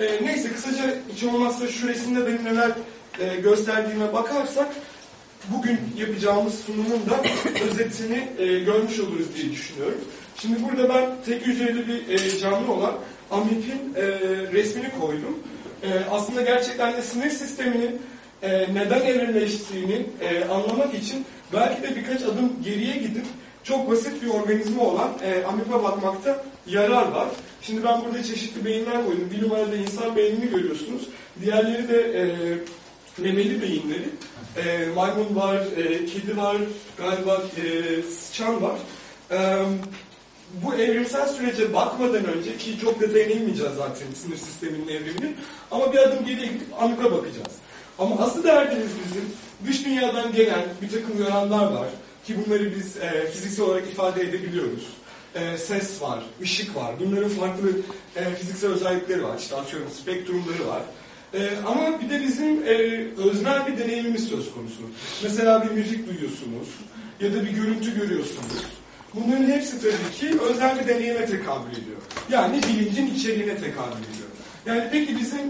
E, neyse kısaca hiç olmazsa şu resimde benim neler e, gösterdiğime bakarsak bugün yapacağımız sunumun da özetini e, görmüş oluruz diye düşünüyorum. Şimdi burada ben tek hücreli bir e, canlı olan amipin e, resmini koydum. E, aslında gerçekten de sinir sisteminin e, neden evrimleştiğini e, anlamak için belki de birkaç adım geriye gidip çok basit bir organizma olan e, amipa bakmakta yarar var. Şimdi ben burada çeşitli beyinler koydum. Bir numarada insan beynini görüyorsunuz. Diğerleri de e, memeli beyinleri. E, maymun var, e, kedi var, galiba e, sıçan var. E, bu evrimsel sürece bakmadan önce ki çok detayına inmeyeceğiz zaten sinir sisteminin evrimini ama bir adım geriye gidip amipa bakacağız. Ama asıl derdimiz bizim dış dünyadan gelen bir takım uyaranlar var ki bunları biz e, fiziksel olarak ifade edebiliyoruz. E, ses var, ışık var. Bunların farklı e, fiziksel özellikleri var. İşte atıyorum spektrumları var. E, ama bir de bizim e, öznel bir deneyimimiz söz konusu. Mesela bir müzik duyuyorsunuz ya da bir görüntü görüyorsunuz. Bunların hepsi tabii ki özel bir deneyime tekabül ediyor. Yani bilincin içeriğine tekabül ediyor. Yani peki bizim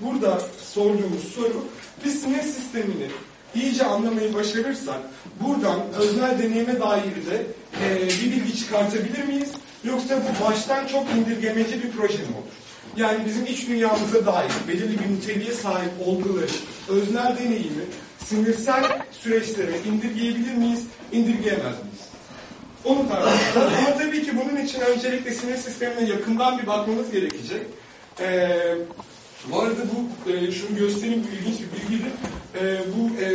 burada sorduğumuz soru, biz sinir sistemini iyice anlamayı başarırsak, buradan öznel deneyime dair de e, bir bilgi çıkartabilir miyiz? Yoksa bu baştan çok indirgemeci bir proje mi olur? Yani bizim iç dünyamıza dair belirli bir niteliğe sahip olguları, öznel deneyimi, sinirsel süreçlere indirgeyebilir miyiz, indirgeyemez miyiz? Onu tartışacağız. Ama tabii ki bunun için öncelikle sinir sistemine yakından bir bakmamız gerekecek. Ee, bu arada bu, e, şunu göstereyim, bu ilginç bir bilgidir. E, bu e,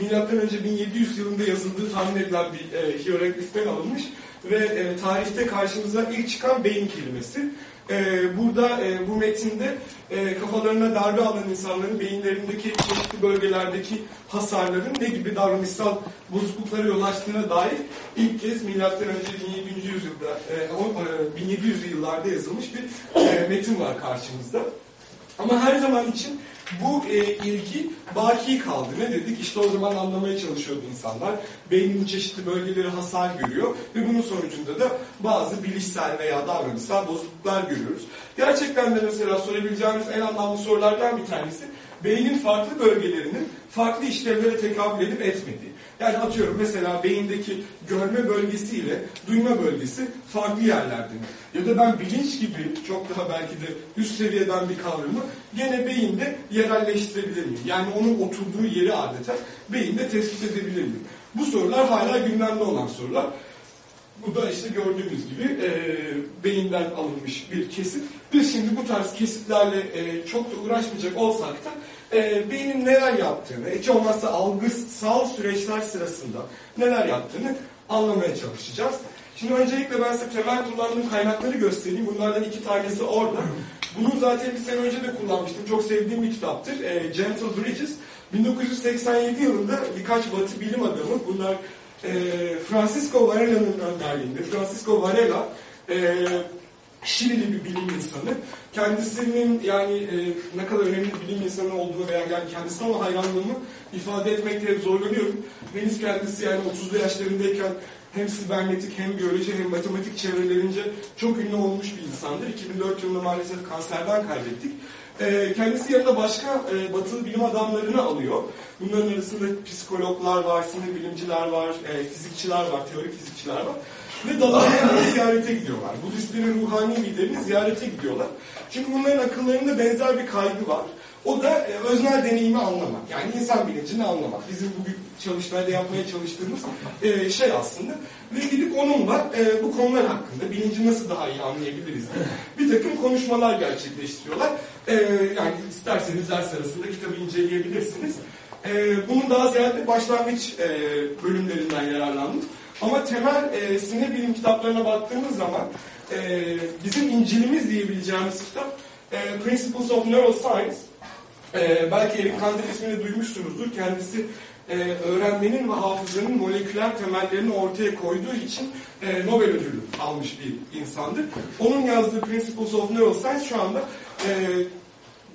milattan önce 1700 yılında yazıldığı tahmin edilen bir e, hierogliften alınmış ve e, tarihte karşımıza ilk çıkan beyin kelimesi. E, burada e, bu metinde e, kafalarına darbe alan insanların beyinlerindeki çeşitli bölgelerdeki hasarların ne gibi davranışsal bozukluklara yol açtığına dair ilk kez milattan önce 1700 yılda e, 1700 yıllarda yazılmış bir e, metin var karşımızda. Ama her zaman için bu e, ilgi baki kaldı. Ne dedik? İşte o zaman anlamaya çalışıyordu insanlar. Beynin çeşitli bölgeleri hasar görüyor ve bunun sonucunda da bazı bilişsel veya davranışsal bozukluklar görüyoruz. Gerçekten de mesela sorabileceğimiz en anlamlı sorulardan bir tanesi beynin farklı bölgelerinin farklı işlevlere tekabül edip etmediği. Yani atıyorum mesela beyindeki görme bölgesiyle duyma bölgesi farklı yerlerde? Ya da ben bilinç gibi çok daha belki de üst seviyeden bir kavramı gene beyinde yerelleştirebilir miyim? Yani onun oturduğu yeri adeta beyinde tespit edebilir miyim? Bu sorular hala gündemde olan sorular. Bu da işte gördüğümüz gibi e, beyinden alınmış bir kesit. Biz şimdi bu tarz kesitlerle e, çok da uğraşmayacak olsak da e, beynin neler yaptığını, hiç olmazsa algısal süreçler sırasında neler yaptığını anlamaya çalışacağız. Şimdi öncelikle ben size temel kullandığım kaynakları göstereyim. Bunlardan iki tanesi orada. Bunu zaten bir sene önce de kullanmıştım. Çok sevdiğim bir kitaptır. E, Gentle Bridges. 1987 yılında birkaç batı bilim adamı, bunlar e, Francisco Varela'nın önderliğinde, Francisco Varela e, Şilili bir bilim insanı. Kendisinin yani e, ne kadar önemli bir bilim insanı olduğunu veya yani kendisine olan hayranlığımı ifade etmekte zorlanıyorum. Henüz kendisi yani 30'lu yaşlarındayken hem sibernetik hem biyoloji hem matematik çevrelerince çok ünlü olmuş bir insandır. 2004 yılında maalesef kanserden kaybettik. E, kendisi yanında başka e, batılı bilim adamlarını alıyor. Bunların arasında psikologlar var, sinir bilimciler var, e, fizikçiler var, teorik fizikçiler var. Ve Dalai ziyarete gidiyorlar. Budistlerin ruhani liderini ziyarete gidiyorlar. Çünkü bunların akıllarında benzer bir kaygı var. O da e, öznel deneyimi anlamak. Yani insan bilincini anlamak. Bizim bugün çalışmada yapmaya çalıştığımız e, şey aslında. Ve gidip onunla e, bu konular hakkında bilinci nasıl daha iyi anlayabiliriz diye bir takım konuşmalar gerçekleştiriyorlar. E, yani isterseniz ders arasında kitabı inceleyebilirsiniz. E, bunun daha ziyade başlangıç e, bölümlerinden yararlandım. Ama temel e, sinir bilim kitaplarına baktığımız zaman e, bizim İncil'imiz diyebileceğimiz kitap e, Principles of Neuroscience. E, belki Eric Kandel ismini duymuşsunuzdur. Kendisi e, öğrenmenin ve hafızanın moleküler temellerini ortaya koyduğu için e, Nobel ödülü almış bir insandır. Onun yazdığı Principles of Neuroscience şu anda e,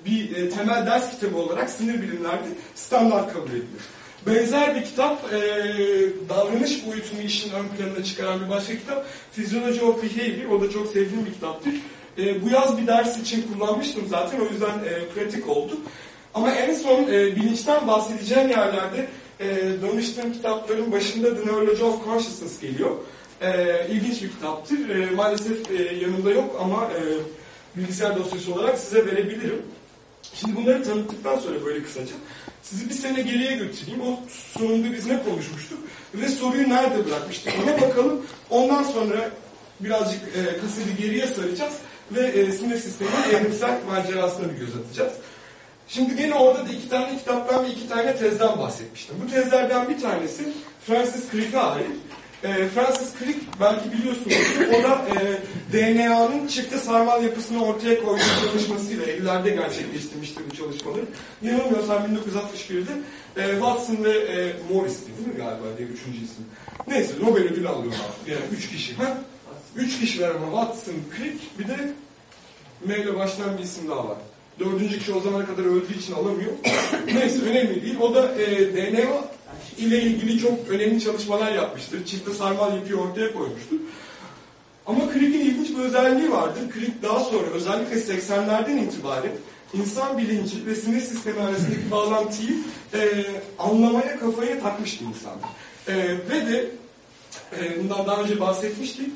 bir e, temel ders kitabı olarak sinir bilimlerde standart kabul edilir. Benzer bir kitap, e, davranış boyutunu işin ön planına çıkaran bir başka kitap, Physiology of Behavior, o da çok sevdiğim bir kitaptır. E, bu yaz bir ders için kullanmıştım zaten o yüzden e, pratik oldu. Ama en son e, bilinçten bahsedeceğim yerlerde e, danıştığım kitapların başında The Neurology of Consciousness geliyor. E, ilginç bir kitaptır. E, maalesef e, yanımda yok ama e, bilgisayar dosyası olarak size verebilirim. Şimdi bunları tanıttıktan sonra böyle kısaca sizi bir sene geriye götüreyim. O sunumda biz ne konuşmuştuk ve soruyu nerede bırakmıştık ona bakalım. Ondan sonra birazcık e, kaseti geriye saracağız ve e, sinir sisteminin evrimsel macerasına bir göz atacağız. Şimdi gene orada da iki tane kitaptan ve iki tane tezden bahsetmiştim. Bu tezlerden bir tanesi Francis Crick'e ait. E, Francis Crick belki biliyorsunuz o da e, DNA'nın çifte sarmal yapısını ortaya koyduğu çalışmasıyla 50'lerde gerçekleştirmişti bu çalışmaları. Yanılmıyorsam 1961'de e, Watson ve e, Morris'ti değil mi galiba diye üçüncü isim. Neyse Nobel ödülü alıyorlar. Yani üç kişi. Ha? Üç kişiler ama Watson, Crick bir de M ile başlayan bir isim daha var. Dördüncü kişi o zamana kadar öldüğü için alamıyor. Neyse önemli değil. O da e, DNA ile ilgili çok önemli çalışmalar yapmıştır. Çifte sarmal yapıyı ortaya koymuştur. Ama Crick'in ilginç bir özelliği vardır. Crick daha sonra özellikle 80'lerden itibaren insan bilinci ve sinir sistemi arasındaki bağlantıyı e, anlamaya kafaya takmış bir insandır. E, ve de e, bundan daha önce bahsetmiştik.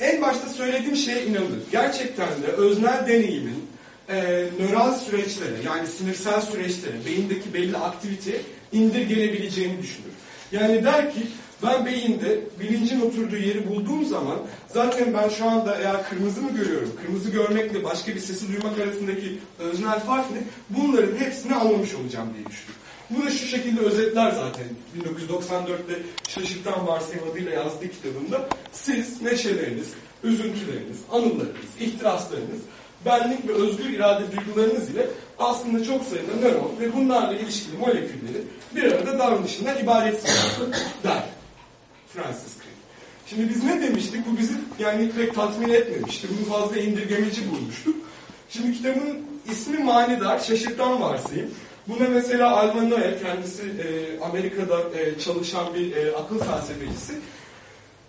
En başta söylediğim şeye inanılır. Gerçekten de öznel deneyimin e, nöral süreçlere yani sinirsel süreçlere, beyindeki belli aktiviteye indirgenebileceğini düşünür. Yani der ki ben beyinde bilincin oturduğu yeri bulduğum zaman zaten ben şu anda eğer kırmızı mı görüyorum, kırmızı görmekle başka bir sesi duymak arasındaki öznel fark ne? Bunların hepsini anlamış olacağım diye düşünür. Bu da şu şekilde özetler zaten. 1994'te Şaşırtan Varsayım adıyla yazdığı kitabında siz neşeleriniz, üzüntüleriniz, anılarınız, ihtiraslarınız, benlik ve özgür irade duygularınız ile aslında çok sayıda nöron ve bunlarla ilişkili molekülleri bir arada davranışından ibaretsiniz der Francis Crick. Şimdi biz ne demiştik? Bu bizi yani pek tatmin etmemişti. Bunu fazla indirgemeci bulmuştuk. Şimdi kitabın ismi manidar, şaşırtan varsayım. Buna mesela Alman Noel, kendisi e, Amerika'da e, çalışan bir e, akıl felsefecisi,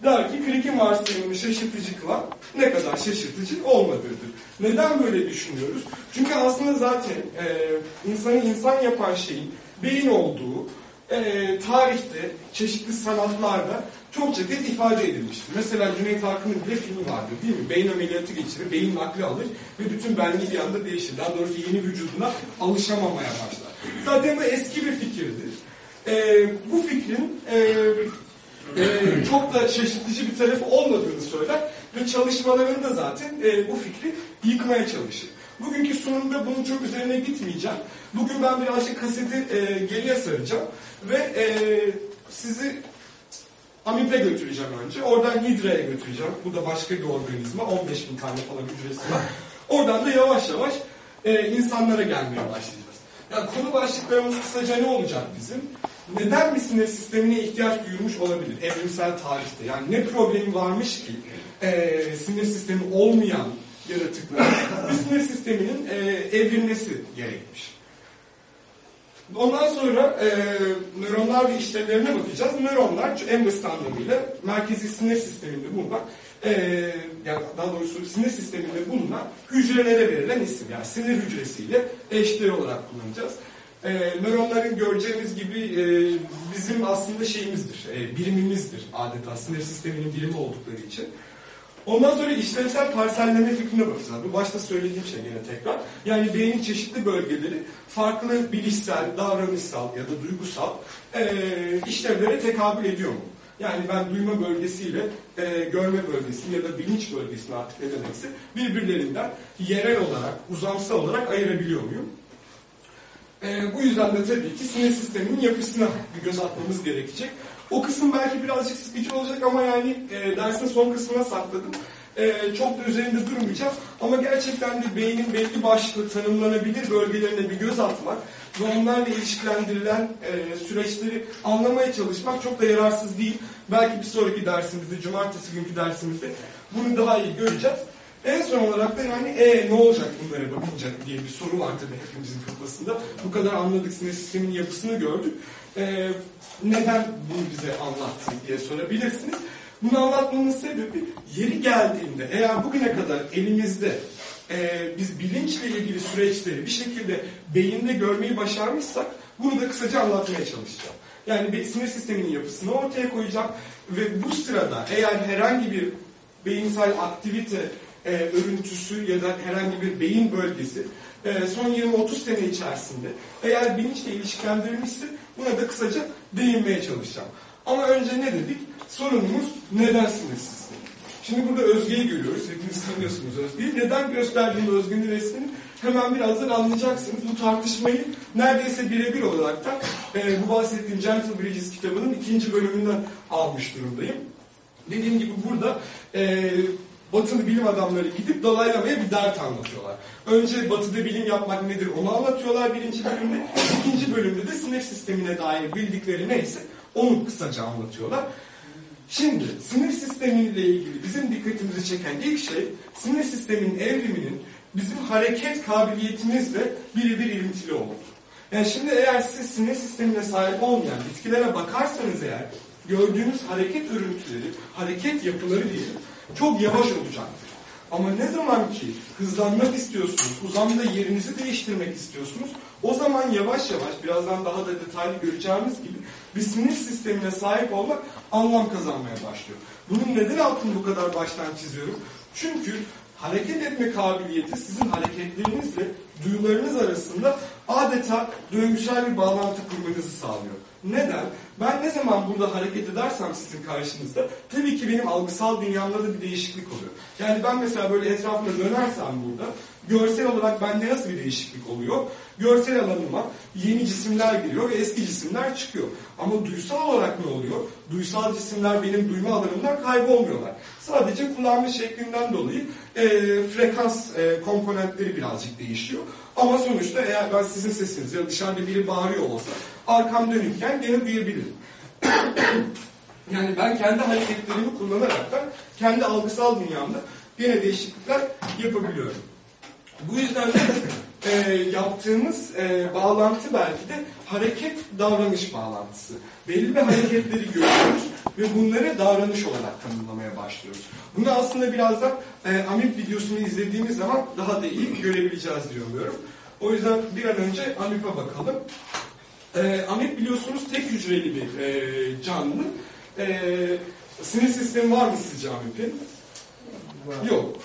der ki Crick'in varsayımını şaşırtıcı kılan ne kadar şaşırtıcı olmadığıdır. Neden böyle düşünüyoruz? Çünkü aslında zaten e, insanı insan yapan şeyin beyin olduğu e, tarihte, çeşitli sanatlarda çokça kez ifade edilmiştir. Mesela Cüneyt Arkın'ın bile filmi vardır değil mi? Beyin ameliyatı geçirir, beyin nakli alır ve bütün benliği bir anda değişir. Daha doğrusu yeni vücuduna alışamamaya başlar. Zaten bu eski bir fikirdir. E, bu fikrin e, e, çok da şaşırtıcı bir tarafı olmadığını söyler ve çalışmalarında zaten e, bu fikri yıkmaya çalışır. Bugünkü sunumda bunun çok üzerine gitmeyeceğim. Bugün ben birazcık kaseti e, geriye saracağım ve e, sizi Amip'e götüreceğim önce. Oradan Hidra'ya götüreceğim. Bu da başka bir organizma. 15 bin tane falan hücresi var. Oradan da yavaş yavaş e, insanlara gelmeye başlayacağız. Yani konu başlıklarımız kısaca ne olacak bizim? Neden bir sinir sistemine ihtiyaç duyulmuş olabilir evrimsel tarihte? Yani ne problemi varmış ki e, sinir sistemi olmayan yaratıklar bir sinir sisteminin e, evrilmesi gerekmiş. Ondan sonra e, nöronlar ve işlevlerine bakacağız. Nöronlar en basit anlamıyla merkezi sinir sisteminde bulunan, e, yani daha doğrusu sinir sisteminde bulunan hücrelere verilen isim. Yani sinir hücresiyle eşdeğer olarak kullanacağız. E, nöronların göreceğimiz gibi e, bizim aslında şeyimizdir, e, birimimizdir adeta sinir sisteminin birimi oldukları için. Ondan sonra işlevsel parselleme fikrine bakacağız. Bu başta söylediğim şey yine tekrar. Yani beynin çeşitli bölgeleri farklı bilişsel, davranışsal ya da duygusal e, işlevlere tekabül ediyor mu? Yani ben duyma bölgesiyle e, görme bölgesi ya da bilinç bölgesini artık ne demekse birbirlerinden yerel olarak, uzamsal olarak ayırabiliyor muyum? E, bu yüzden de tabii ki sinir sisteminin yapısına bir göz atmamız gerekecek. O kısım belki birazcık sıkıcı olacak ama yani e, dersin son kısmına sakladım. E, çok da üzerinde durmayacağım. Ama gerçekten de beynin belli başlı tanımlanabilir bölgelerine bir göz atmak ve onlarla ilişkilendirilen e, süreçleri anlamaya çalışmak çok da yararsız değil. Belki bir sonraki dersimizde, cumartesi günkü dersimizde bunu daha iyi göreceğiz. En son olarak da yani e, ne olacak bunlara bakınca diye bir soru var tabii hepimizin kafasında. Bu kadar anladık sinir sistemin yapısını gördük. E, neden bunu bize anlattı diye sorabilirsiniz. Bunu anlatmamın sebebi yeri geldiğinde eğer bugüne kadar elimizde e, biz bilinçle ilgili süreçleri bir şekilde beyinde görmeyi başarmışsak bunu da kısaca anlatmaya çalışacağım. Yani bir sinir sisteminin yapısını ortaya koyacağım ve bu sırada eğer herhangi bir beyinsel aktivite e, örüntüsü ya da herhangi bir beyin bölgesi e, son 20-30 sene içerisinde eğer bilinçle ilişkilendirilmişse buna da kısaca değinmeye çalışacağım. Ama önce ne dedik? Sorunumuz neden sinir sistemi? Şimdi burada Özge'yi görüyoruz. Hepiniz tanıyorsunuz Özge'yi. Neden gösterdiğim Özge'nin resmini hemen birazdan anlayacaksınız. Bu tartışmayı neredeyse birebir olarak da e, bu bahsettiğim Gentle Bridges kitabının ikinci bölümünden almış durumdayım. Dediğim gibi burada e, batılı bilim adamları gidip Dalai Lama'ya bir dert anlatıyorlar. Önce batıda bilim yapmak nedir onu anlatıyorlar birinci bölümde. İkinci bölümde de sinir sistemine dair bildikleri neyse onu kısaca anlatıyorlar. Şimdi sinir sistemiyle ilgili bizim dikkatimizi çeken ilk şey sinir sisteminin evriminin bizim hareket kabiliyetimizle birebir ilintili olduğu. Yani şimdi eğer siz sinir sistemine sahip olmayan bitkilere bakarsanız eğer gördüğünüz hareket örüntüleri, hareket yapıları diyelim çok yavaş olacaktır. Ama ne zaman ki hızlanmak istiyorsunuz, uzamda yerinizi değiştirmek istiyorsunuz, o zaman yavaş yavaş, birazdan daha da detaylı göreceğimiz gibi bir sinir sistemine sahip olmak anlam kazanmaya başlıyor. Bunun neden altını bu kadar baştan çiziyorum? Çünkü hareket etme kabiliyeti sizin hareketlerinizle duyularınız arasında adeta döngüsel bir bağlantı kurmanızı sağlıyor. Neden? Ben ne zaman burada hareket edersem sizin karşınızda tabii ki benim algısal dünyamda da bir değişiklik oluyor. Yani ben mesela böyle etrafında dönersem burada görsel olarak bende nasıl bir değişiklik oluyor? Görsel alanıma yeni cisimler giriyor ve eski cisimler çıkıyor. Ama duysal olarak ne oluyor? Duysal cisimler benim duyma alanımdan kaybolmuyorlar. Sadece kullanma şeklinden dolayı e, frekans e, komponentleri birazcık değişiyor. Ama sonuçta eğer ben sizin sesiniz ya dışarıda biri bağırıyor olsa arkam dönükken gene duyabilirim. yani ben kendi hareketlerimi kullanarak da kendi algısal dünyamda gene değişiklikler yapabiliyorum. Bu yüzden de e, yaptığımız e, bağlantı belki de hareket davranış bağlantısı. Belli bir hareketleri görüyoruz ve bunları davranış olarak tanımlamaya başlıyoruz. Bunu aslında birazdan e, AMIP videosunu izlediğimiz zaman daha da iyi görebileceğiz diye umuyorum. O yüzden bir an önce AMIP'e bakalım. E, AMIP biliyorsunuz tek hücreli bir e, canlı. E, sinir sistemi var mı sizce AMIP'in? Yok.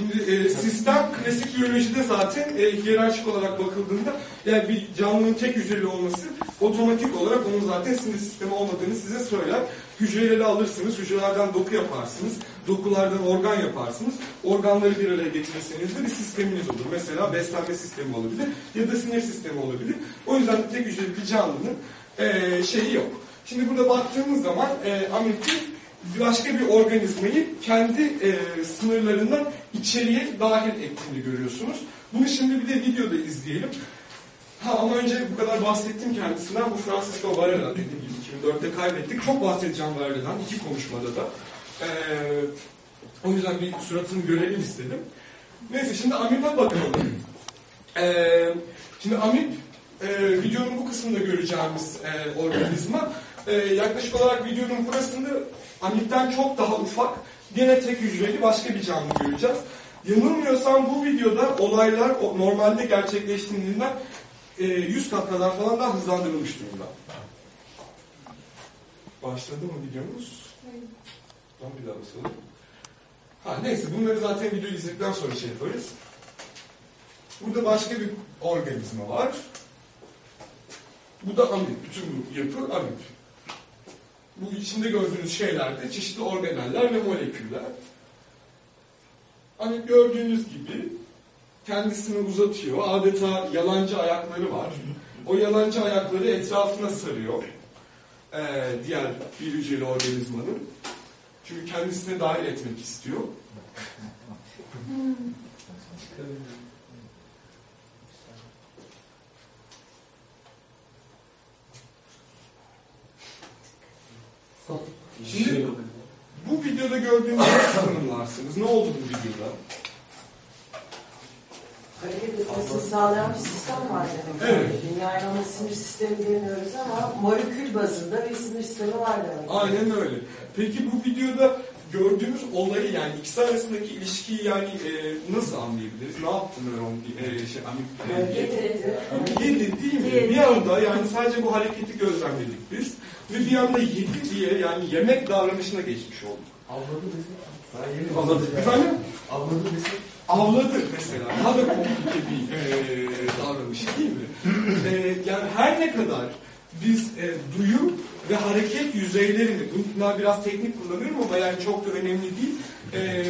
Şimdi e, sistem klasik biyolojide zaten e, hiyerarşik olarak bakıldığında yani bir canlının tek hücreli olması otomatik olarak onun zaten sinir sistemi olmadığını size söyler. Hücreleri alırsınız, hücrelerden doku yaparsınız, dokulardan organ yaparsınız. Organları bir araya getirirseniz de bir sisteminiz olur. Mesela beslenme sistemi olabilir ya da sinir sistemi olabilir. O yüzden de tek hücreli bir canlının e, şeyi yok. Şimdi burada baktığımız zaman e, amilti başka bir organizmayı kendi e, sınırlarından içeriye dahil ettiğini görüyorsunuz. Bunu şimdi bir de videoda izleyelim. Ha ama önce bu kadar bahsettim kendisinden. Bu Francisco Varela dediğim gibi 2004'te kaybettik. Çok bahsedeceğim Varela'dan iki konuşmada da. Ee, o yüzden bir suratını görelim istedim. Neyse şimdi AMIP'e bakalım. Ee, şimdi AMIP e, videonun bu kısmında göreceğimiz e, organizma. E, yaklaşık olarak videonun burasında AMIP'ten çok daha ufak, gene tek hücreli başka bir canlı göreceğiz. Yanılmıyorsam bu videoda olaylar normalde gerçekleştiğinden e, 100 kat kadar falan daha hızlandırılmış durumda. Başladı mı videomuz? Tamam bir daha basalım. Ha neyse bunları zaten video izledikten sonra şey yaparız. Burada başka bir organizma var. Bu da amip. Bütün bu yapı amip. Bu içinde gördüğünüz şeyler de çeşitli organeller ve moleküller. Hani gördüğünüz gibi kendisini uzatıyor. Adeta yalancı ayakları var. O yalancı ayakları etrafına sarıyor. Ee, diğer bir hücreli organizmanın. Çünkü kendisine dahil etmek istiyor. Şimdi bu videoda gördüğünüz nasıl tanımlarsınız? Ne oldu bu videoda? Hareket etmesi sağlayan bir sistem var demek. Evet. Yani ona sinir sistemi demiyoruz ama molekül bazında bir sinir sistemi var demek. Aynen öyle. Peki bu videoda gördüğümüz olayı yani ikisi arasındaki ilişkiyi yani e, nasıl anlayabiliriz? Ne yaptı nöron e, şey, amip, e, Yedi değil mi? Bir anda yani sadece bu hareketi gözlemledik biz. Ve bir anda yedi diye yani yemek davranışına geçmiş olduk. Avladı yeni Avladı. Efendim? Avladı desek. Avladı mesela. Daha da komplike bir e, davranış değil mi? E, yani her ne kadar biz e, duyu ve hareket yüzeylerini, bunlar biraz teknik kullanıyorum ama yani çok da önemli değil. E,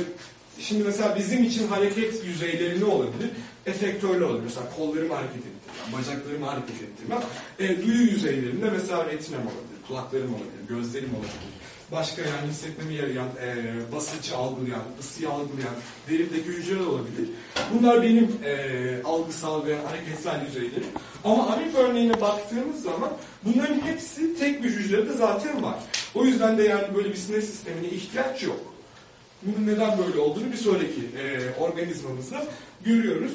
şimdi mesela bizim için hareket yüzeyleri ne olabilir? Efektörlü olabilir. Mesela kollarımı hareket ettirmem, bacaklarımı hareket ettirmem. E, duyu yüzeylerinde mesela retinem olabilir, kulaklarım olabilir, gözlerim olabilir. Başka yani hissetmemi yarayan, e, basıncı algılayan, ısıyı algılayan derimdeki hücreler olabilir. Bunlar benim e, algısal ve hareketsel yüzeylerim. Ama amip örneğine baktığımız zaman bunların hepsi tek bir hücrede zaten var. O yüzden de yani böyle bir sinir sistemine ihtiyaç yok. Bunun neden böyle olduğunu bir sonraki e, organizmamızda görüyoruz.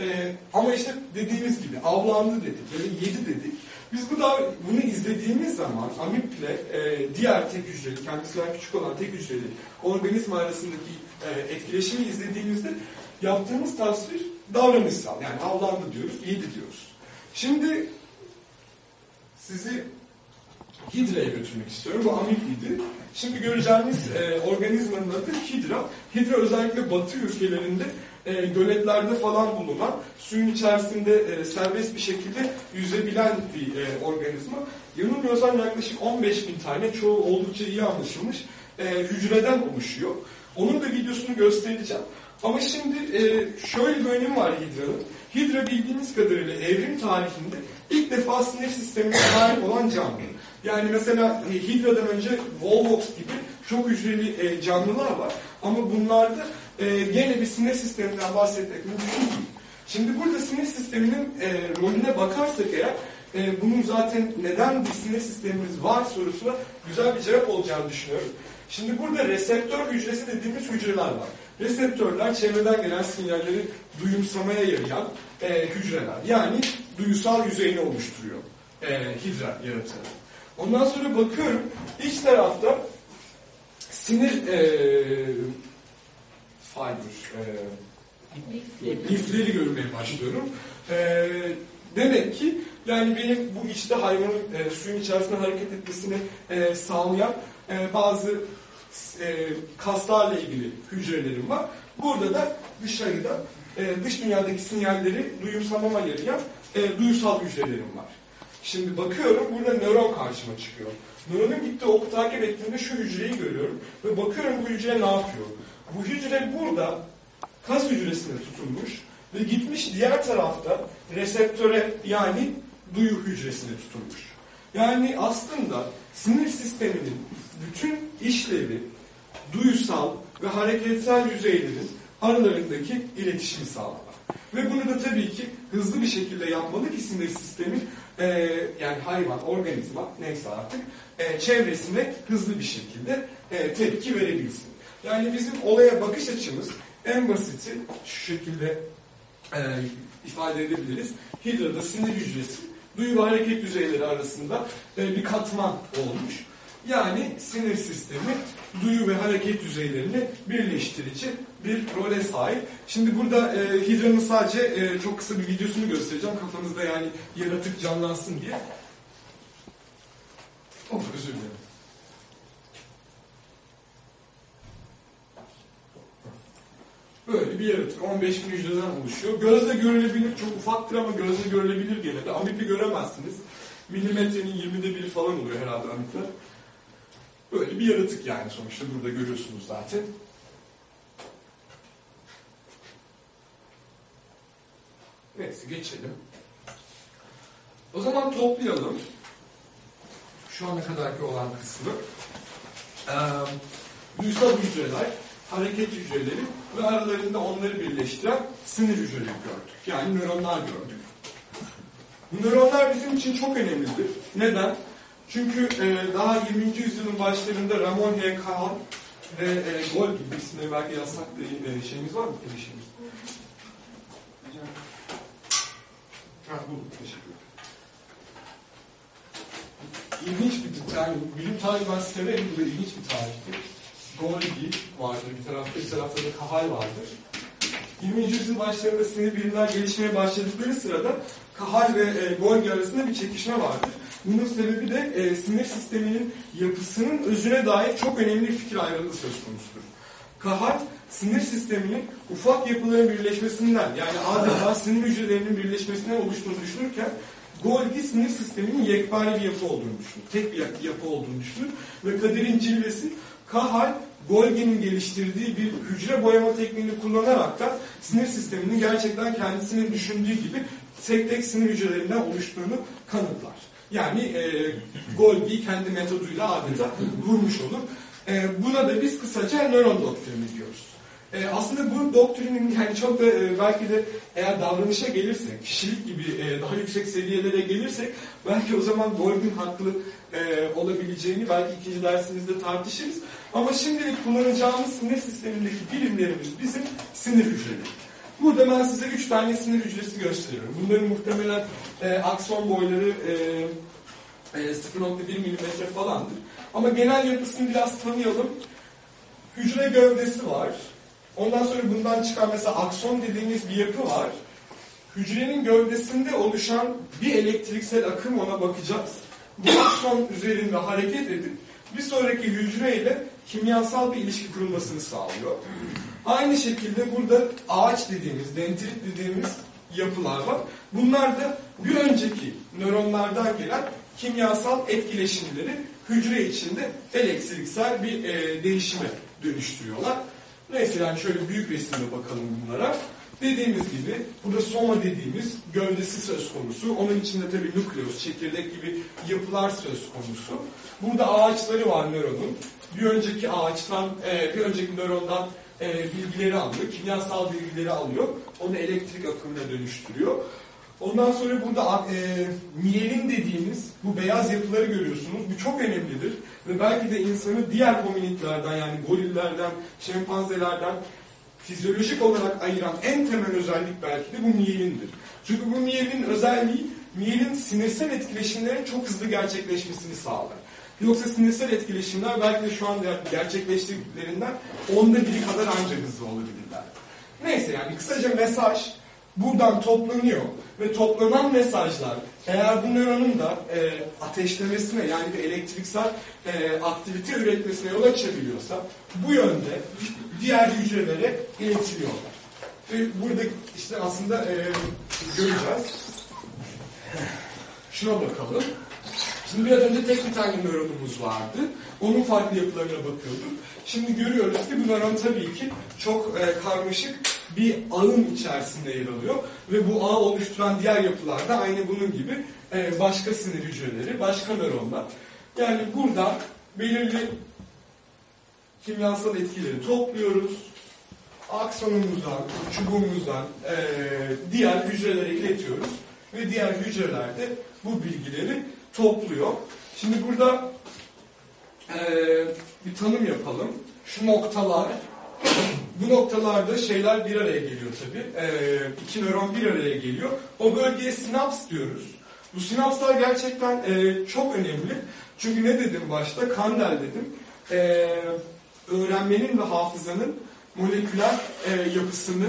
E, ama işte dediğimiz gibi avlandı dedik ya da yedi dedik. Biz bu da bunu izlediğimiz zaman amiple e, diğer tek hücreli, kendisinden küçük olan tek hücreli organizma arasındaki e, etkileşimi izlediğimizde yaptığımız tasvir davranışsal. Yani avlandı diyoruz, yedi diyoruz. Şimdi sizi Hidra'ya götürmek istiyorum. Bu amip idi. Şimdi göreceğimiz e, organizmanın adı Hidra. Hidra özellikle batı ülkelerinde e, göletlerde falan bulunan, suyun içerisinde e, serbest bir şekilde yüzebilen bir e, organizma. Yanılmıyorsam yaklaşık 15 bin tane, çoğu oldukça iyi anlaşılmış e, hücreden oluşuyor. Onun da videosunu göstereceğim. Ama şimdi e, şöyle bir önemi var Hidra'nın. Hidra bildiğimiz kadarıyla evrim tarihinde ilk defa sinir sistemine sahip olan canlı. Yani mesela e, Hidra'dan önce Volvox gibi çok hücreli e, canlılar var. Ama bunlarda e, gene bir sinir sisteminden bahsetmek mümkün değil. Şimdi burada sinir sisteminin e, rolüne bakarsak eğer e, bunun zaten neden bir sinir sistemimiz var sorusuna güzel bir cevap olacağını düşünüyorum. Şimdi burada reseptör hücresi dediğimiz hücreler var. Reseptörler çevreden gelen sinyalleri duyumsamaya yarayan e, hücreler. Yani duyusal yüzeyini oluşturuyor e, hidra yaratığı. Ondan sonra bakıyorum iç tarafta sinir e, fiber, e, lifleri görmeye başlıyorum. E, demek ki yani benim bu içte hayvanın e, suyun içerisinde hareket etmesini e, sağlayan e, bazı e, kaslarla ilgili hücrelerim var. Burada da dışarıda e, dış dünyadaki sinyalleri duyumsamama yarayan e, duyusal hücrelerim var. Şimdi bakıyorum burada nöron karşıma çıkıyor. Nöronun gittiği oku takip ettiğimde şu hücreyi görüyorum ve bakıyorum bu hücre ne yapıyor. Bu hücre burada kas hücresine tutunmuş ve gitmiş diğer tarafta reseptöre yani duyu hücresine tutunmuş. Yani aslında sinir sisteminin bütün işlevi duyusal ve hareketsel yüzeylerin aralarındaki iletişimi sağlamak. Ve bunu da tabii ki hızlı bir şekilde yapmalı ki sinir sistemi e, yani hayvan, organizma neyse artık e, çevresine hızlı bir şekilde e, tepki verebilsin. Yani bizim olaya bakış açımız en basiti şu şekilde e, ifade edebiliriz. Hidrada sinir hücresi duyu ve hareket düzeyleri arasında e, bir katman olmuş. Yani sinir sistemi duyu ve hareket düzeylerini birleştirici bir role sahip. Şimdi burada e, Hidra'nın sadece e, çok kısa bir videosunu göstereceğim. Kafanızda yani yaratık canlansın diye. Of özür dilerim. Böyle bir yaratık. 15 bin hücreden oluşuyor. Gözle görülebilir. Çok ufaktır ama gözle görülebilir gene de. Amipi göremezsiniz. Milimetrenin 20'de biri falan oluyor herhalde amipler. Böyle bir yaratık yani sonuçta burada görüyorsunuz zaten. Neyse geçelim. O zaman toplayalım. Şu ana kadarki olan kısmı. Ee, duysal hücreler, hareket hücreleri ve aralarında onları birleştiren sinir hücreleri gördük. Yani nöronlar gördük. Bu nöronlar bizim için çok önemlidir. Neden? Çünkü e, daha 20. yüzyılın başlarında Ramon H. Kahn ve e, Gol gibi isimleri belki yazsak da e, şeyimiz var mı? Bir şeyimiz. Bulduk. Teşekkür ederim. İlginç bir yani bilim tarihi ben severim. Bu da ilginç bir tarihtir. Golgi vardır bir tarafta, bir tarafta da Kahal vardır. 20. yüzyıl başlarında sinir bilimler gelişmeye başladıkları sırada Kahal ve e, Golgi arasında bir çekişme vardır. Bunun sebebi de e, sinir sisteminin yapısının özüne dair çok önemli bir fikir ayrılığı söz konusudur. Kahal, sinir sisteminin ufak yapıların birleşmesinden yani adeta sinir hücrelerinin birleşmesinden oluştuğunu düşünürken Golgi sinir sisteminin yekpare bir yapı olduğunu düşünür. Tek bir yapı olduğunu düşünür. Ve Kadir'in cilvesi Kahal, Golgi'nin geliştirdiği bir hücre boyama tekniğini kullanarak da sinir sisteminin gerçekten kendisinin düşündüğü gibi tek tek sinir hücrelerinden oluştuğunu kanıtlar. Yani e, Golgi kendi metoduyla adeta vurmuş olur. E, buna da biz kısaca nöron doktrini diyoruz. E, aslında bu doktrinin yani çok da e, belki de eğer davranışa gelirsek, kişilik gibi e, daha yüksek seviyelere gelirsek belki o zaman Golgi'nin haklı e, olabileceğini belki ikinci dersimizde tartışırız. Ama şimdilik kullanacağımız sinir sistemindeki birimlerimiz bizim sinir hücreleri. Burada ben size üç tane sinir hücresi gösteriyorum. Bunların muhtemelen e, akson boyları e, e, 0.1 milimetre falandır. Ama genel yapısını biraz tanıyalım. Hücre gövdesi var. Ondan sonra bundan çıkan mesela akson dediğimiz bir yapı var. Hücrenin gövdesinde oluşan bir elektriksel akım ona bakacağız. Bu akson üzerinde hareket edip bir sonraki hücreyle kimyasal bir ilişki kurulmasını sağlıyor. Aynı şekilde burada ağaç dediğimiz, dendrit dediğimiz yapılar var. Bunlar da bir önceki nöronlardan gelen kimyasal etkileşimleri hücre içinde elektriksel bir e, değişime dönüştürüyorlar. Neyse yani şöyle büyük resimde bakalım bunlara. Dediğimiz gibi burada soma dediğimiz gövdesi söz konusu. Onun içinde tabii nükleus, çekirdek gibi yapılar söz konusu. Burada ağaçları var nöronun. Bir önceki ağaçtan, e, bir önceki nörondan e, bilgileri alıyor, kimyasal bilgileri alıyor. Onu elektrik akımına dönüştürüyor. Ondan sonra burada e, miyelin dediğimiz bu beyaz yapıları görüyorsunuz. Bu çok önemlidir. Ve belki de insanı diğer hominidlerden yani gorillerden, şempanzelerden fizyolojik olarak ayıran en temel özellik belki de bu miyelindir. Çünkü bu miyelin özelliği miyelin sinirsel etkileşimlerin çok hızlı gerçekleşmesini sağlar. Yoksa sinirsel etkileşimler belki de şu anda gerçekleştiklerinden onda biri kadar ancak hızlı olabilirler. Neyse yani kısaca mesaj buradan toplanıyor ve toplanan mesajlar eğer bu nöronun da e, ateşlemesine yani bir elektriksel e, aktivite üretmesine yol açabiliyorsa bu yönde diğer hücrelere iletiliyorlar. Ve burada işte aslında e, göreceğiz. Şuna bakalım. Şimdi biraz önce tek bir tane nöronumuz vardı. Onun farklı yapılarına bakıyorduk. Şimdi görüyoruz ki bu nöron tabii ki çok e, karmaşık bir ağın içerisinde yer alıyor. Ve bu ağı oluşturan diğer yapılar da aynı bunun gibi e, başka sinir hücreleri, başka nöronlar. Yani burada belirli kimyasal etkileri topluyoruz. Aksonumuzdan, çubuğumuzdan e, diğer hücrelere iletiyoruz. Ve diğer hücrelerde bu bilgileri topluyor. Şimdi burada e, bir tanım yapalım. Şu noktalar, bu noktalarda şeyler bir araya geliyor tabii. E, iki nöron bir araya geliyor. O bölgeye sinaps diyoruz. Bu sinapslar gerçekten e, çok önemli. Çünkü ne dedim başta? Kandel dedim. E, öğrenmenin ve hafızanın moleküler e, yapısını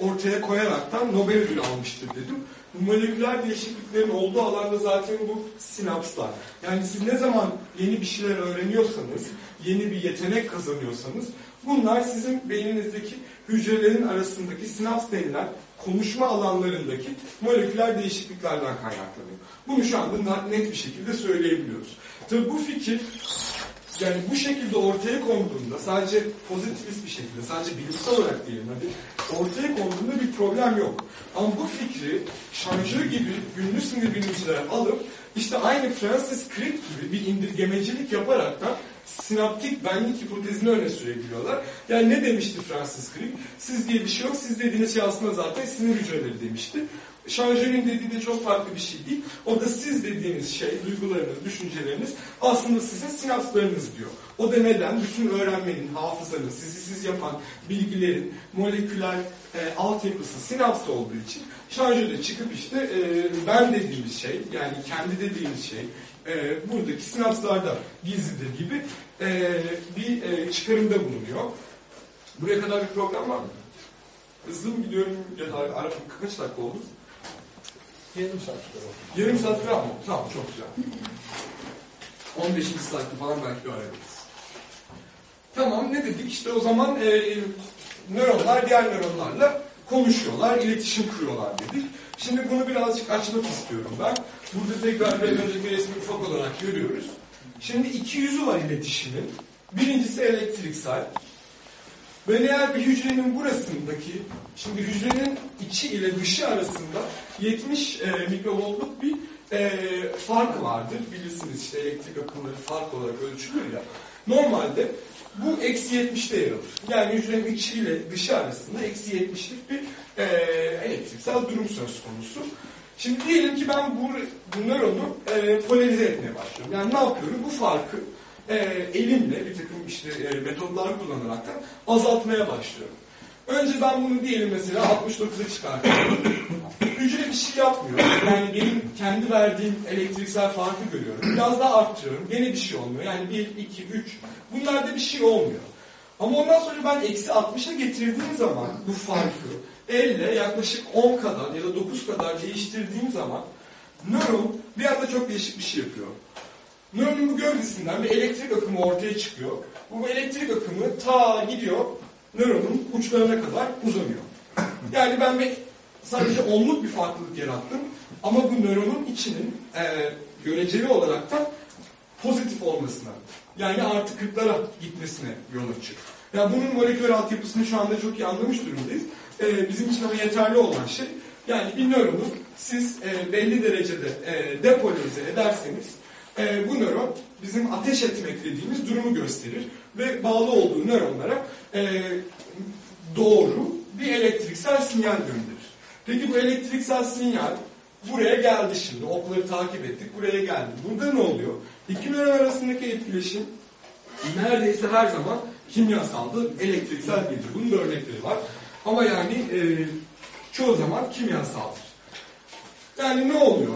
ortaya koyaraktan Nobel ödülü almıştır dedim. Bu moleküler değişikliklerin olduğu alanda zaten bu sinapslar. Yani siz ne zaman yeni bir şeyler öğreniyorsanız, yeni bir yetenek kazanıyorsanız bunlar sizin beyninizdeki hücrelerin arasındaki sinaps denilen konuşma alanlarındaki moleküler değişikliklerden kaynaklanıyor. Bunu şu anda net bir şekilde söyleyebiliyoruz. Tabii bu fikir yani bu şekilde ortaya konduğunda sadece pozitivist bir şekilde, sadece bilimsel olarak diyelim hadi, ortaya konduğunda bir problem yok. Ama bu fikri şarjör gibi ünlü sinir bilimciler alıp işte aynı Francis Crick gibi bir indirgemecilik yaparak da sinaptik benlik hipotezini öne sürebiliyorlar. Yani ne demişti Francis Crick? Siz diye bir şey yok, siz dediğiniz şey aslında zaten sinir hücreleri demişti. Şarjörün dediği de çok farklı bir şey değil. O da siz dediğiniz şey, duygularınız, düşünceleriniz aslında sizin sinapslarınız diyor. O da neden? Bütün öğrenmenin, hafızanın, sizi siz yapan bilgilerin moleküler e, altyapısı sinaps olduğu için Şarjöre çıkıp işte e, ben dediğimiz şey yani kendi dediğimiz şey e, buradaki sinapslarda gizlidir gibi e, bir e, çıkarımda bulunuyor. Buraya kadar bir program var mı? Hızlı mı gidiyorum ya da kaç dakika oldu? Yarım saat sonra. Yarım saat mı? Tamam çok güzel. 15. saatte falan belki veririz. Tamam ne dedik işte o zaman e, nöronlar diğer nöronlarla konuşuyorlar, iletişim kuruyorlar dedik. Şimdi bunu birazcık açmak istiyorum ben. Burada tekrar bir önceki resmi ufak olarak görüyoruz. Şimdi iki yüzü var iletişimin. Birincisi elektriksel. Ve eğer bir hücrenin burasındaki, şimdi hücrenin içi ile dışı arasında 70 e, mikrovoltluk bir e, fark vardır. Bilirsiniz işte elektrik akımları fark olarak ölçülür ya. Normalde bu eksi 70'te yer alır. Yani hücrenin içi ile dışı arasında eksi 70'lik bir e, elektriksel durum söz konusu. Şimdi diyelim ki ben bu, bu nöronu e, polarize etmeye başlıyorum. Yani ne yapıyorum? Bu farkı e, elimle bir takım işte e, metodlar kullanarak da azaltmaya başlıyorum. Önce ben bunu diyelim mesela 69'a çıkartıyorum. Hücre bir şey yapmıyor. Yani benim kendi verdiğim elektriksel farkı görüyorum. Biraz daha arttırıyorum. Gene bir şey olmuyor. Yani 1, 2, 3. Bunlarda bir şey olmuyor. Ama ondan sonra ben eksi 60'a getirdiğim zaman bu farkı elle yaklaşık 10 kadar ya da 9 kadar değiştirdiğim zaman nöron bir anda çok değişik bir şey yapıyor. Nöronun bu gövdesinden bir elektrik akımı ortaya çıkıyor. Bu elektrik akımı ta gidiyor nöronun uçlarına kadar uzanıyor. Yani ben bir sadece onluk bir farklılık yarattım ama bu nöronun içinin e, göreceli olarak da pozitif olmasına yani artı 40'lara gitmesine yol açıyor. Yani bunun moleküler altyapısını şu anda çok iyi anlamış durumdayız. E, bizim için ama yeterli olan şey yani bir nöronu siz e, belli derecede e, depolarize ederseniz e, bu nöron bizim ateş etmek dediğimiz durumu gösterir ve bağlı olduğu nöronlara e, doğru bir elektriksel sinyal gönderir. Peki bu elektriksel sinyal buraya geldi şimdi. Okları takip ettik. Buraya geldi. Burada ne oluyor? İki nöron arasındaki etkileşim neredeyse her zaman kimyasaldı, elektriksel değildir. Bunun da örnekleri var. Ama yani e, çoğu zaman kimyasaldır. Yani ne oluyor?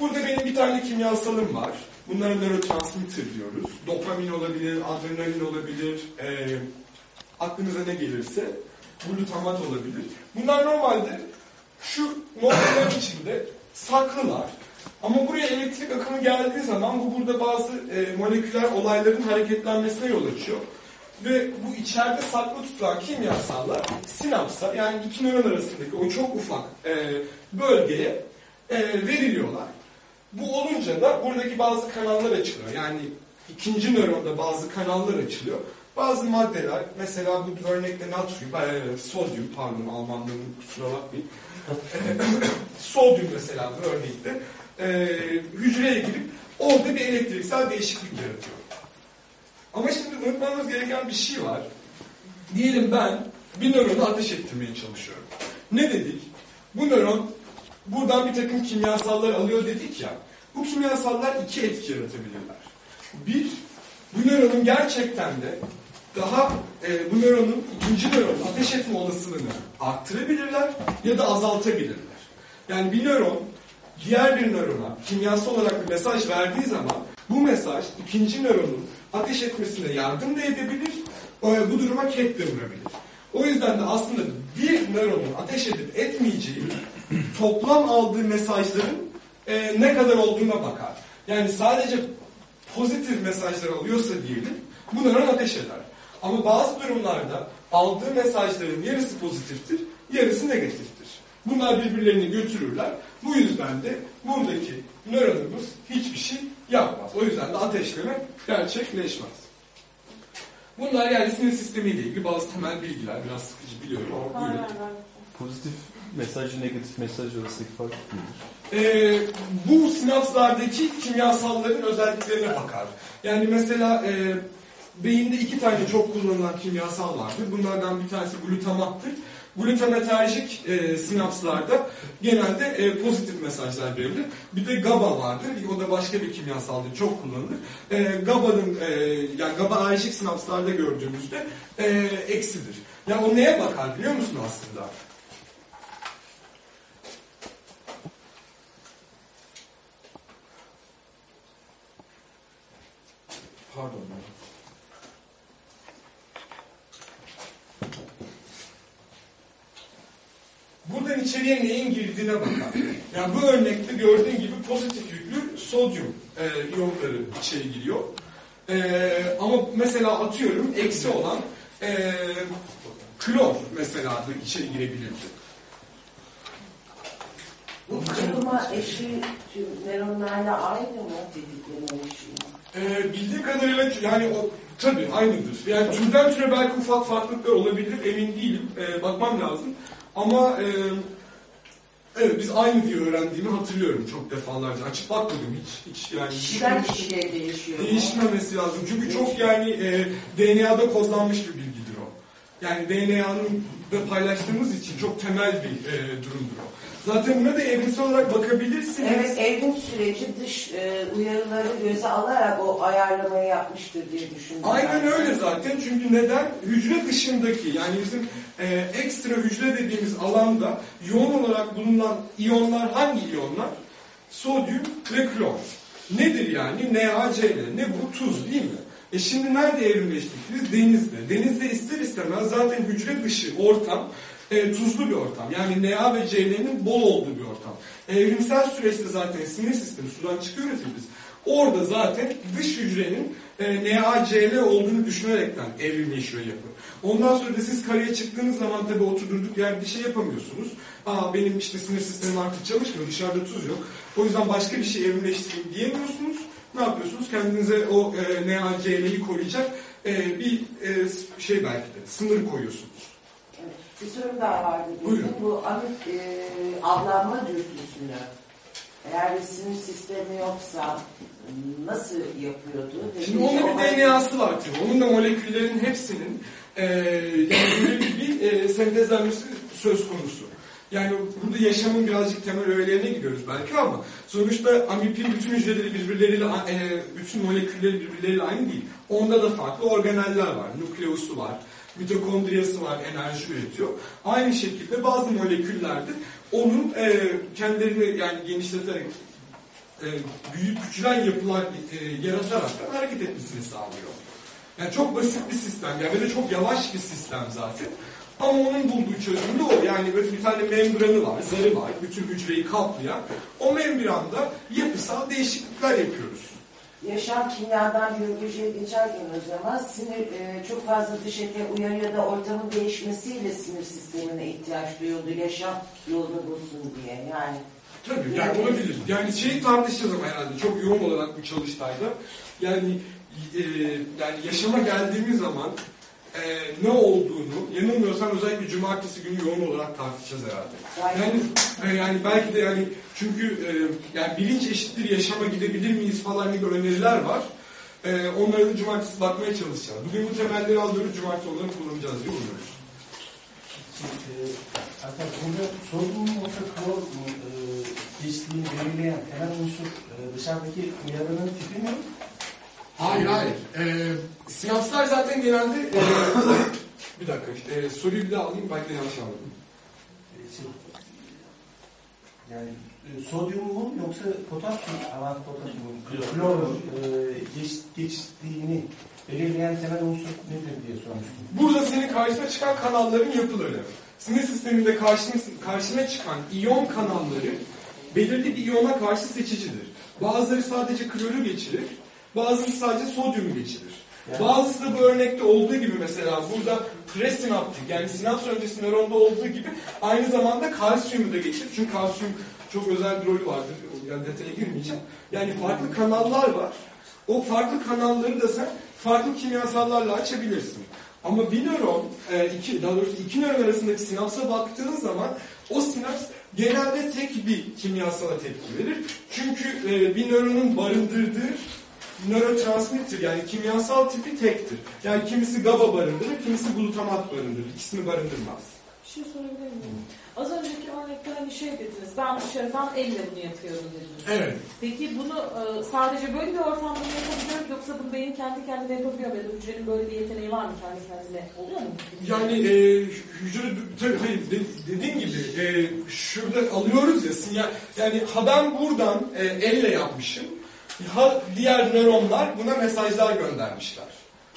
Burada benim bir tane kimyasalım var. Bunlara nörotransmitter diyoruz. Dopamin olabilir, adrenalin olabilir, e, aklınıza ne gelirse glutamat olabilir. Bunlar normalde şu noktaların içinde saklılar. Ama buraya elektrik akımı geldiği zaman bu burada bazı e, moleküler olayların hareketlenmesine yol açıyor. Ve bu içeride saklı tutulan kimyasallar sinapsa yani iki nöron arasındaki o çok ufak e, bölgeye e, veriliyorlar. Bu olunca da buradaki bazı kanallar açılıyor. Yani ikinci nöronda bazı kanallar açılıyor. Bazı maddeler, mesela bu örnekte natrium, e, sodyum, pardon Almanların kusura bakmayın. sodyum mesela bu örnekte e, hücreye girip orada bir elektriksel değişiklik yaratıyor. Ama şimdi unutmamız gereken bir şey var. Diyelim ben bir nöronu ateş ettirmeye çalışıyorum. Ne dedik? Bu nöron buradan bir takım kimyasallar alıyor dedik ya. Bu kimyasallar iki etki yaratabilirler. Bir, bu nöronun gerçekten de daha e, bu nöronun ikinci nöronun ateş etme olasılığını arttırabilirler ya da azaltabilirler. Yani bir nöron diğer bir nörona kimyasal olarak bir mesaj verdiği zaman bu mesaj ikinci nöronun ateş etmesine yardım da edebilir, e, bu duruma ket de vurabilir. O yüzden de aslında bir nöronun ateş edip etmeyeceği toplam aldığı mesajların e, ne kadar olduğuna bakar. Yani sadece pozitif mesajlar alıyorsa diyelim bu nöron ateş eder. Ama bazı durumlarda aldığı mesajların yarısı pozitiftir, yarısı negatiftir. Bunlar birbirlerini götürürler. Bu yüzden de buradaki nöronumuz hiçbir şey yapmaz. O yüzden de ateşleme gerçekleşmez. Bunlar yani sinir sistemiyle ilgili bazı temel bilgiler. Biraz sıkıcı biliyorum ama buyurun. Pozitif mesajı negatif mesaj arasındaki fark nedir? Ee, bu sinapslardaki kimyasalların özelliklerine bakar. Yani mesela e, beyinde iki tane çok kullanılan kimyasal vardır. Bunlardan bir tanesi glutamattır. Glutamaterjik e, sinapslarda genelde e, pozitif mesajlar verilir. Bir de GABA vardır. O da başka bir kimyasaldır. Çok kullanılır. E, GABA'nın e, yani GABAerjik sinapslarda gördüğümüzde e, eksidir. Yani o neye bakar biliyor musun aslında? Pardon. Buradan içeriye neyin girdiğine bakar. Yani bu örnekte gördüğün gibi pozitif yüklü sodyum e, iyonları içeri giriyor. E, ama mesela atıyorum eksi olan e, klor mesela da içeri girebilirdi. Bu kırılma eşi tüm aynı mı tetikleme Ee, bildiğim kadarıyla yani o tabii aynıdır. Yani türden türe belki ufak farklılıklar olabilir emin değilim. Ee, bakmam lazım. Ama e, evet biz aynı diye öğrendiğimi hatırlıyorum çok defalarca. Açıp bakmadım hiç. hiç yani Kişiden kişiye değişiyor mu? Değişmemesi lazım. Çünkü çok yani e, DNA'da kodlanmış bir bilgidir o. Yani DNA'nın da paylaştığımız için çok temel bir e, durumdur o. Zaten buna da evrimsel olarak bakabilirsiniz. Evet, evrim süreci dış e, uyarıları göze alarak o ayarlamayı yapmıştır diye düşündüm. Aynen ben. öyle zaten. Çünkü neden? Hücre dışındaki yani bizim e, ekstra hücre dediğimiz alanda yoğun olarak bulunan iyonlar hangi iyonlar? Sodyum ve klor. Nedir yani? NaCl. Ne bu? Tuz değil mi? E şimdi nerede evrimleştik biz? Denizde. Denizde ister istemez zaten hücre dışı ortam e, tuzlu bir ortam. Yani Na ve Cl'nin bol olduğu bir ortam. Evrimsel süreçte zaten sinir sistemi sudan çıkıyoruz biz. Orada zaten dış hücrenin e, NaCl olduğunu düşünerekten evrimleşiyor yapı. Ondan sonra da siz karaya çıktığınız zaman tabii oturdurduk yer bir şey yapamıyorsunuz. Aa benim işte sinir sistemim artık çalışmıyor, dışarıda tuz yok. O yüzden başka bir şey evrimleştireyim diyemiyorsunuz. Ne yapıyorsunuz? Kendinize o e, NaCl'yi koruyacak e, bir e, şey belki de sınır koyuyorsunuz. Bir sorum daha vardı. Buyurun. Bu amip e, avlanma dürtüsünü eğer bir sinir sistemi yoksa nasıl yapıyordu? Şimdi onun bir DNA'sı var tabii. Onun da moleküllerin hepsinin e, yani böyle bir e, sentezlenmesi söz konusu. Yani burada yaşamın birazcık temel öğelerine gidiyoruz belki ama sonuçta amipin bütün hücreleri birbirleriyle, e, bütün molekülleri birbirleriyle aynı değil. Onda da farklı organeller var. Nukleosu var, mitokondriyası var, enerji üretiyor. Aynı şekilde bazı moleküllerde onun e, kendilerini yani genişleterek e, büyük küçülen yapılar e, yaratarak da hareket etmesini sağlıyor. Yani çok basit bir sistem. Yani böyle çok yavaş bir sistem zaten. Ama onun bulduğu çözüm de o. Yani böyle bir tane membranı var, zarı var. Bütün hücreyi kaplayan. O membranda yapısal değişiklikler yapıyoruz. Yaşam kimyadan biyolojiye geçerken o zaman sinir e, çok fazla dış ete uyarı ya da ortamın değişmesiyle sinir sistemine ihtiyaç duyuyordu. Yaşam yolunu bulsun diye yani. Tabii yani olabilir. Yani şeyi tartışacağız ama herhalde çok yoğun olarak bu çalıştayda. Yani e, yani yaşama geldiğimiz zaman e, ne olduğunu yanılmıyorsam özellikle cumartesi günü yoğun olarak tartışacağız herhalde. Yani e, yani belki de yani çünkü e, yani bilinç eşittir yaşama gidebilir miyiz falan gibi öneriler var. E, onlara da cumartesi bakmaya çalışacağız. Bugün bu temelleri alıyoruz, cumartesi onları kullanacağız diye umuyoruz. E, hatta burada yoksa klor mu e, geçtiğini belirleyen temel unsur e, dışarıdaki uyarının tipi mi? Hayır hayır. Ee, sinapslar zaten genelde e, bir dakika e, soruyu bir daha alayım belki de yanlış anladım. E, şey, yani e, sodyum mu yoksa potasyum, aman potasyum mu, klor e, geç, geçtiğini belirleyen temel unsur nedir diye sormuştum. Burada senin karşına çıkan kanalların yapıları. Sinir sisteminde karşına, karşına çıkan iyon kanalları belirli bir iyona karşı seçicidir. Bazıları sadece kloru geçirir, bazıları sadece sodyumu geçirir. Yani- Bazısı da bu örnekte olduğu gibi mesela burada presinaptik yani sinaps öncesi nöronda olduğu gibi aynı zamanda kalsiyumu da geçirir. Çünkü kalsiyum çok özel bir rolü vardır. Yani detaya girmeyeceğim. Yani farklı kanallar var. O farklı kanalları da sen farklı kimyasallarla açabilirsin. Ama bir nöron, e, iki, daha doğrusu iki nöron arasındaki sinapsa baktığın zaman o sinaps genelde tek bir kimyasala tepki verir. Çünkü e, bir nöronun barındırdığı nörotransmitter yani kimyasal tipi tektir. Yani kimisi GABA barındırır, kimisi glutamat barındırır. İkisini barındırmaz. Bir şey sorabilir miyim? Az önceki örnekte hani şey dediniz, ben dışarıdan elle bunu yapıyorum dediniz. Evet. Peki bunu e, sadece böyle bir ortamda mı yapabiliyorum yoksa bunu beyin kendi kendine yapabiliyor mu? Hücrenin böyle bir yeteneği var mı kendi kendine? Oluyor mu? Yani e, hücre, tabii hayır de- dediğim gibi e, şurada alıyoruz ya sinyal, yani ha ben buradan e, elle yapmışım diğer nöronlar buna mesajlar göndermişler.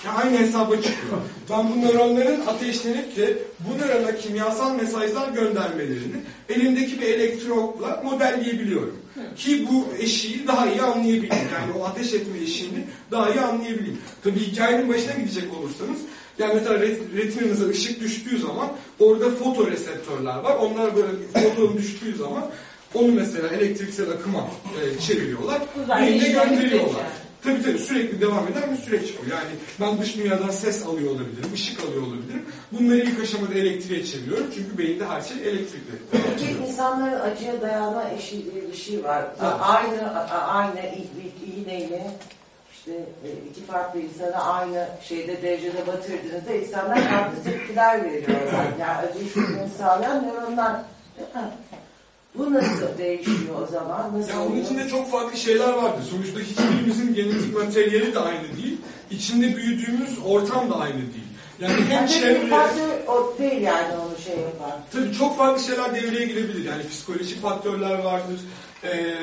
Ya aynı hesaba çıkıyor. Ben bu nöronların ateşlenip de bu nörona kimyasal mesajlar göndermelerini elimdeki bir elektrodla modelleyebiliyorum. Ki bu eşiği daha iyi anlayabileyim. Yani o ateş etme eşiğini daha iyi anlayabileyim. Tabii hikayenin başına gidecek olursanız yani mesela ret- retinanıza ışık düştüğü zaman orada fotoreseptörler var. Onlar böyle fotonun düştüğü zaman onu mesela elektriksel akıma e, çeviriyorlar. Süreç gönderiyorlar. Tabii tabii sürekli devam eden bir süreç bu. Yani ben dış dünyadan ses alıyor olabilirim, ışık alıyor olabilirim. Bunları ilk aşamada elektriğe çeviriyorum. Çünkü beyinde her şey elektrikli. Peki insanların acıya dayanma diye bir şey var. Evet. Aynı aynı iğneyle işte e, iki farklı insana aynı şeyde derecede batırdığınızda insanlar farklı tepkiler veriyorlar. Yani acı hissetmeni sağlayan nöronlar. Bu nasıl değişiyor o zaman? Nasıl Ya onun içinde çok farklı şeyler vardı. Sonuçta hiçbirimizin genetik materyali de aynı değil. İçinde büyüdüğümüz ortam da aynı değil. Yani hem Yani bir çevre... faktör o değil yani onu şey yapan. Tabii çok farklı şeyler devreye girebilir. Yani psikolojik faktörler vardır. Ee,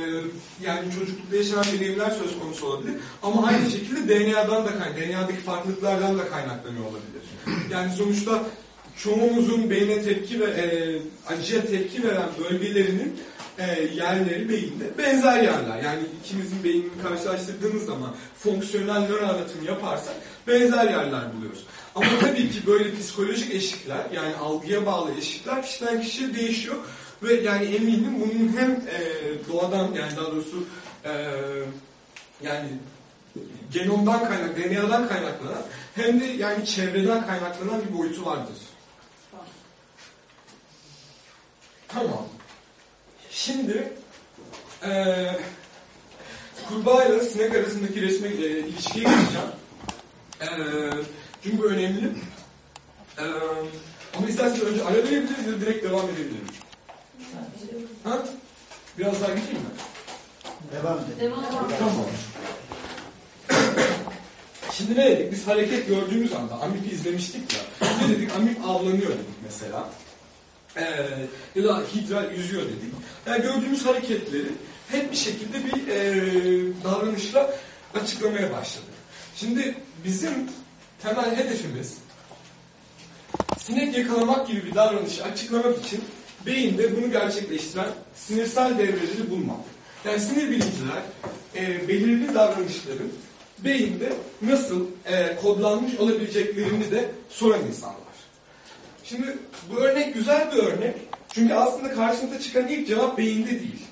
yani çocuklukta yaşanan deneyimler söz konusu olabilir. Ama aynı şekilde DNA'dan da kaynak, DNA'daki farklılıklardan da kaynaklanıyor olabilir. Yani sonuçta çoğumuzun beyne tepki ve e, acıya tepki veren bölgelerinin e, yerleri beyinde benzer yerler. Yani ikimizin beynini karşılaştırdığımız zaman fonksiyonel nöro anlatımı yaparsak benzer yerler buluyoruz. Ama tabii ki böyle psikolojik eşikler yani algıya bağlı eşikler kişiden kişiye değişiyor. Ve yani eminim bunun hem e, doğadan yani daha doğrusu e, yani genomdan kaynak, DNA'dan kaynaklanan hem de yani çevreden kaynaklanan bir boyutu vardır. Tamam. Şimdi eee kurbağa ile sinek arasındaki resme e, ilişkiye geçeceğim. Eee çünkü bu önemli. Eee ama isterseniz önce ara verebiliriz ya direkt devam edebilirim. Ha? Biraz daha gideyim mi? Devam edelim. Tamam. Şimdi ne dedik? Biz hareket gördüğümüz anda amip izlemiştik ya. Ne dedik? Amip avlanıyor dedik mesela. Ee, ya da hidra yüzüyor dedik. Yani gördüğümüz hareketleri hep bir şekilde bir e, davranışla açıklamaya başladık. Şimdi bizim temel hedefimiz sinek yakalamak gibi bir davranışı açıklamak için beyinde bunu gerçekleştiren sinirsel devreleri bulmak. Yani sinir bilimciler e, belirli davranışların beyinde nasıl e, kodlanmış olabileceklerini de soran insanlar. Şimdi bu örnek güzel bir örnek. Çünkü aslında karşınıza çıkan ilk cevap beyinde değil.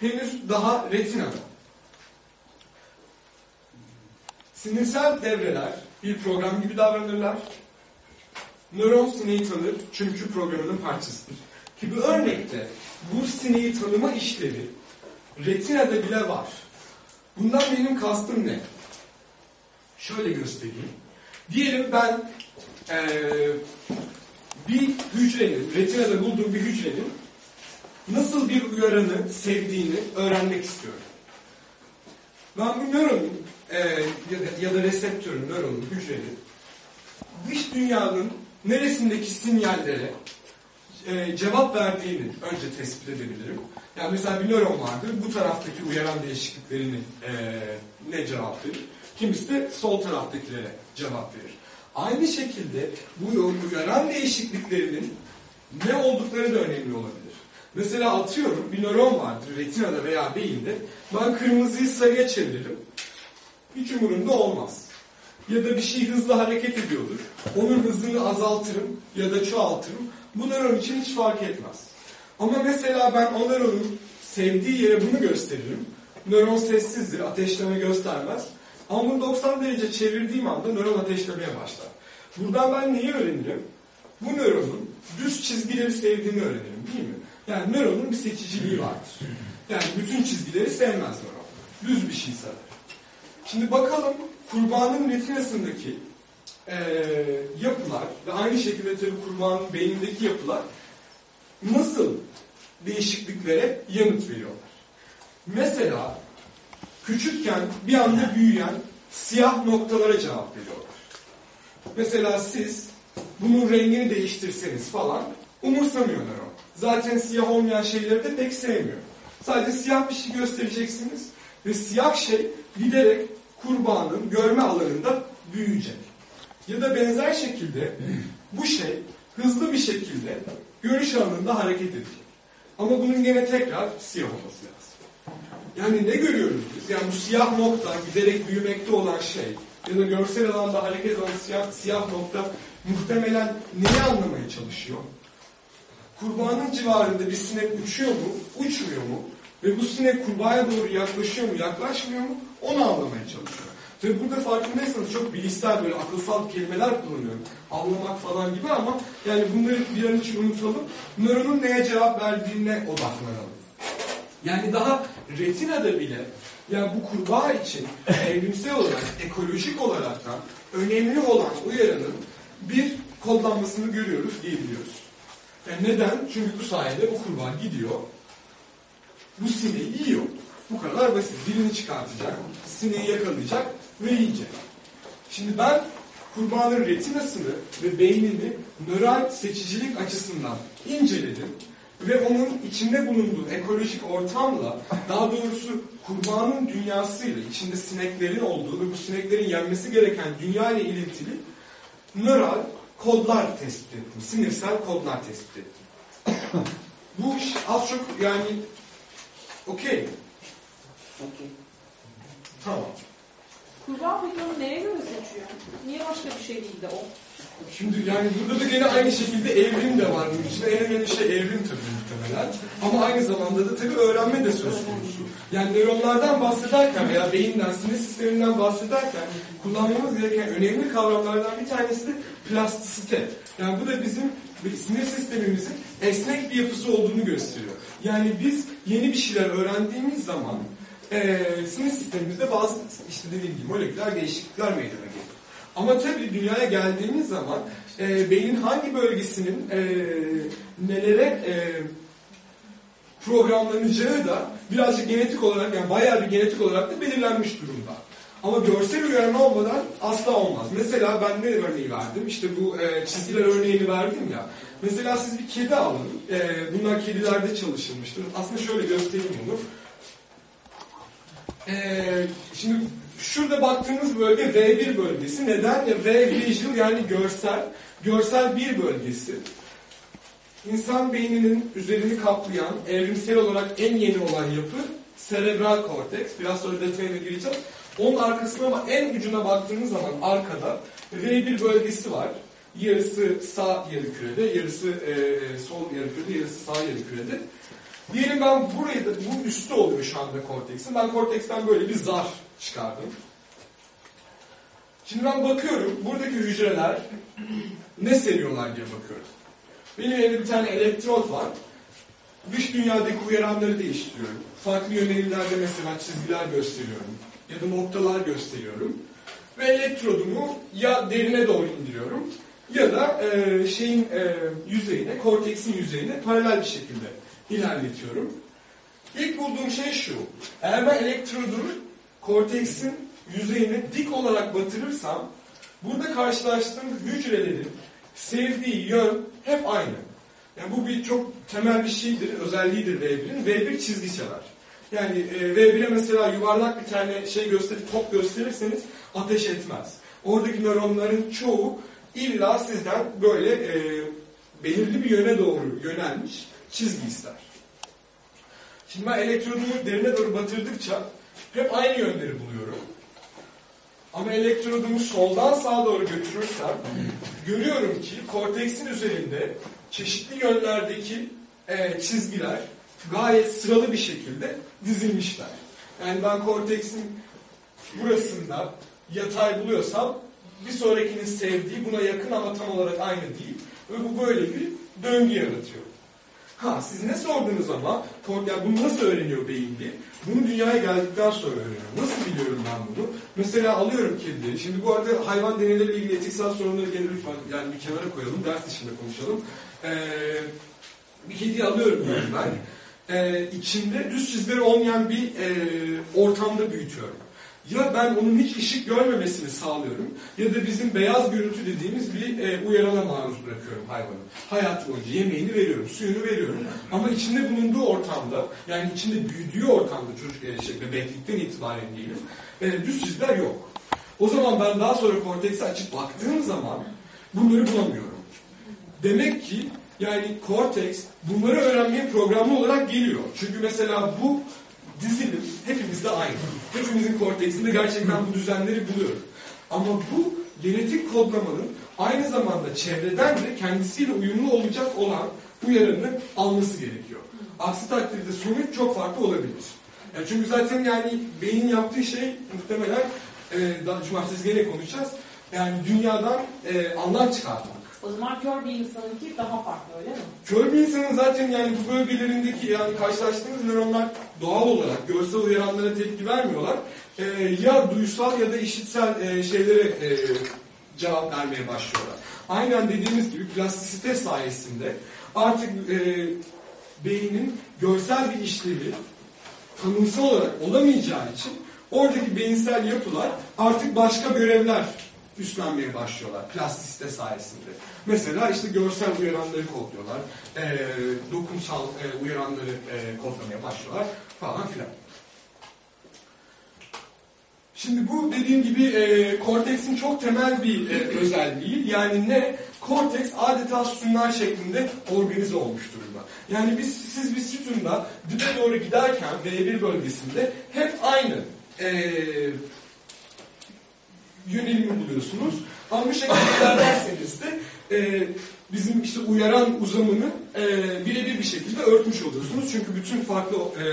Henüz daha retinada. Sinirsel devreler bir program gibi davranırlar. Nöron sineği tanır çünkü programının parçasıdır. Ki bu örnekte bu sineği tanıma işlevi retinada bile var. Bundan benim kastım ne? Şöyle göstereyim. Diyelim ben eee, bir hücrenin, retinada bulduğum bir hücrenin nasıl bir uyaranı sevdiğini öğrenmek istiyorum. Ben bu nöronun eee, ya, da, ya da reseptörün, nöronun, hücrenin dış dünyanın neresindeki sinyallere e, cevap verdiğini önce tespit edebilirim. Yani mesela bir nöron vardır, bu taraftaki uyaran değişikliklerini e, ne cevap verir? Kimisi de sol taraftakilere cevap verir. Aynı şekilde bu uyaran değişikliklerinin ne oldukları da önemli olabilir. Mesela atıyorum bir nöron vardır retinada veya beyinde. Ben kırmızıyı sarıya çeviririm. Hiç umurumda olmaz. Ya da bir şey hızlı hareket ediyordur. Onun hızını azaltırım ya da çoğaltırım. Bu nöron için hiç fark etmez. Ama mesela ben o nöronun sevdiği yere bunu gösteririm. Nöron sessizdir, ateşleme göstermez. Ama bunu 90 derece çevirdiğim anda nöron ateşlemeye başlar. Buradan ben neyi öğrenirim? Bu nöronun düz çizgileri sevdiğini öğrenirim değil mi? Yani nöronun bir seçiciliği vardır. Yani bütün çizgileri sevmez nöron. Düz bir şey sever. Şimdi bakalım kurbanın retinasındaki eee, yapılar ve aynı şekilde tabii kurbanın beynindeki yapılar nasıl değişikliklere yanıt veriyorlar. Mesela küçükken bir anda büyüyen siyah noktalara cevap veriyorlar. Mesela siz bunun rengini değiştirseniz falan umursamıyor nöron. Zaten siyah olmayan şeyleri de pek sevmiyor. Sadece siyah bir şey göstereceksiniz. Ve siyah şey giderek kurbanın görme alanında büyüyecek. Ya da benzer şekilde bu şey hızlı bir şekilde görüş alanında hareket edecek. Ama bunun gene tekrar siyah olması lazım. Yani ne görüyoruz biz? Yani bu siyah nokta giderek büyümekte olan şey ya da görsel alanda hareket eden siyah, siyah nokta muhtemelen neyi anlamaya çalışıyor? Kurbanın civarında bir sinek uçuyor mu, uçmuyor mu? Ve bu sinek kurbağaya doğru yaklaşıyor mu, yaklaşmıyor mu? Onu anlamaya çalışıyor. Tabi burada farkındaysanız çok bilişsel böyle akılsal kelimeler kullanıyorum. Avlamak falan gibi ama yani bunları bir an için unutalım. Nöronun neye cevap verdiğine odaklanalım. Yani daha retinada bile yani bu kurbağa için evrimsel olarak, ekolojik olaraktan önemli olan uyaranın bir kodlanmasını görüyoruz diyebiliyoruz. Yani neden? Çünkü bu sayede bu kurbağa gidiyor, bu sineği yiyor. Bu kadar basit. Dilini çıkartacak, sineği yakalayacak ve yiyecek. Şimdi ben kurbanın retinasını ve beynini nöral seçicilik açısından inceledim ve onun içinde bulunduğu ekolojik ortamla daha doğrusu kurbanın dünyasıyla içinde sineklerin olduğu ve bu sineklerin yenmesi gereken dünya ile ilintili nöral kodlar tespit ettim. Sinirsel kodlar tespit ettim. bu iş az çok yani okey. Okey. Tamam. Kurbağa peki onu neye göre seçiyor? Niye başka bir şey değil de o? Şimdi yani burada da gene aynı şekilde evrim de var bunun içinde. En önemli şey evrim tabii muhtemelen. Ama aynı zamanda da tabii öğrenme de söz konusu. Yani nöronlardan bahsederken veya beyinden, sinir sisteminden bahsederken kullanmamız gereken önemli kavramlardan bir tanesi de plastisite. Yani bu da bizim sinir sistemimizin esnek bir yapısı olduğunu gösteriyor. Yani biz yeni bir şeyler öğrendiğimiz zaman eee sinir sistemimizde bazı işte dediğim gibi moleküler değişiklikler meydana geliyor. Ama tabii dünyaya geldiğimiz zaman e, beynin hangi bölgesinin e, nelere e, programlanacağı da birazcık genetik olarak yani bayağı bir genetik olarak da belirlenmiş durumda. Ama görsel uyarma olmadan asla olmaz. Mesela ben ne örneği verdim? İşte bu e, çizgiler örneğini verdim ya. Mesela siz bir kedi alın. E, bunlar kedilerde çalışılmıştır. Aslında şöyle göstereyim bunu. E, şimdi Şurada baktığımız bölge V1 bölgesi. Neden? V visual yani görsel. Görsel bir bölgesi. İnsan beyninin üzerini kaplayan, evrimsel olarak en yeni olan yapı serebral korteks. Biraz sonra detayına gireceğim. Onun arkasına ama en ucuna baktığımız zaman arkada V1 bölgesi var. Yarısı sağ yarı kürede, yarısı e, sol yarı kürede, yarısı sağ yarı kürede. Diyelim ben burayı da, bu üstü oluyor şu anda korteksin. Ben korteksten böyle bir zar çıkardım. Şimdi ben bakıyorum, buradaki hücreler ne seviyorlar diye bakıyorum. Benim elimde bir tane elektrot var. Dış dünyadaki uyaranları değiştiriyorum. Farklı yönelimlerde mesela çizgiler gösteriyorum. Ya da noktalar gösteriyorum. Ve elektrodumu ya derine doğru indiriyorum ya da e, şeyin e, yüzeyine, korteksin yüzeyine paralel bir şekilde ilerletiyorum. İlk bulduğum şey şu. Eğer ben elektrodumu korteksin yüzeyine dik olarak batırırsam burada karşılaştığım hücrelerin sevdiği yön hep aynı. Yani bu bir çok temel bir şeydir, özelliğidir V1'in. V1 çizgi sever. Yani e, V1'e mesela yuvarlak bir tane şey gösterip top gösterirseniz ateş etmez. Oradaki nöronların çoğu illa sizden böyle e, belirli bir yöne doğru yönelmiş çizgi ister. Şimdi ben elektrodumu derine doğru batırdıkça hep aynı yönleri buluyorum. Ama elektrodumu soldan sağa doğru götürürsem görüyorum ki korteksin üzerinde çeşitli yönlerdeki e, çizgiler gayet sıralı bir şekilde dizilmişler. Yani ben korteksin burasında yatay buluyorsam bir sonrakinin sevdiği buna yakın ama tam olarak aynı değil. Ve bu böyle bir döngü yaratıyor. Ha siz ne sordunuz ama yani bunu nasıl öğreniyor beyinli? Bunu dünyaya geldikten sonra öğreniyorum. Nasıl biliyorum ben bunu? Mesela alıyorum kedileri. Şimdi bu arada hayvan deneyleriyle ilgili etiksel sorunları gene lütfen yani bir kenara koyalım. Ders dışında konuşalım. Ee, bir kediyi alıyorum ben. Ee, içinde düz çizgileri olmayan bir e, ortamda büyütüyorum. Ya ben onun hiç ışık görmemesini sağlıyorum ya da bizim beyaz gürültü dediğimiz bir e, uyarana maruz bırakıyorum hayvanı. Hayatı boyunca yemeğini veriyorum, suyunu veriyorum. Ama içinde bulunduğu ortamda yani içinde büyüdüğü ortamda çocuk e, şey, bebeklikten itibaren diyelim e, düz çizgiler yok. O zaman ben daha sonra korteksi açıp baktığım zaman bunları bulamıyorum. Demek ki yani korteks bunları öğrenmeye programlı olarak geliyor. Çünkü mesela bu dizilim hepimizde aynı. Hepimizin korteksinde gerçekten bu düzenleri buluyoruz. Ama bu genetik kodlamanın aynı zamanda çevreden de kendisiyle uyumlu olacak olan uyarını alması gerekiyor. Aksi takdirde sonuç çok farklı olabilir. Yani çünkü zaten yani beynin yaptığı şey muhtemelen e, daha cumartesi gene konuşacağız. Yani dünyadan e, anlam çıkartmak. O zaman kör bir insanınki daha farklı öyle mi? Kör bir insanın zaten yani bu bölgelerindeki yani karşılaştığımız nöronlar doğal olarak görsel uyaranlara tepki vermiyorlar. Ee, ya duysal ya da işitsel e, şeylere e, cevap vermeye başlıyorlar. Aynen dediğimiz gibi plastisite sayesinde artık e, beynin görsel bir işlevi tanımsal olarak olamayacağı için oradaki beyinsel yapılar artık başka görevler üstlenmeye başlıyorlar plastisite sayesinde. Mesela işte görsel uyaranları kodluyorlar, e, dokunsal e, uyaranları e, kodlamaya başlıyorlar falan filan. Şimdi bu dediğim gibi e, korteksin çok temel bir e, özelliği. Yani ne? Korteks adeta sütunlar şeklinde organize olmuş durumda. Yani biz, siz bir sütunda dibe doğru giderken V1 bölgesinde hep aynı e, yönelimi buluyorsunuz. Ama bu şekilde ilerlerseniz de e, bizim işte uyaran uzamını e, birebir bir şekilde örtmüş oluyorsunuz. Çünkü bütün farklı e,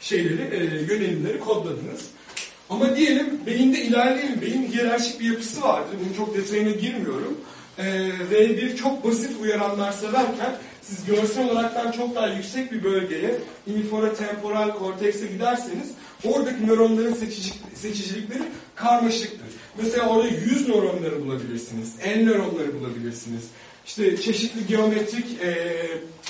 şeyleri, e, yönelimleri kodladınız. Ama diyelim beyinde ilerleyelim. Beyin hiyerarşik bir yapısı vardır. Bunun çok detayına girmiyorum. Ee, V1 çok basit uyaranlar severken siz görsel olaraktan çok daha yüksek bir bölgeye infratemporal kortekse giderseniz oradaki nöronların seçici, seçicilikleri karmaşıktır. Mesela orada 100 nöronları bulabilirsiniz. N nöronları bulabilirsiniz. İşte çeşitli geometrik e,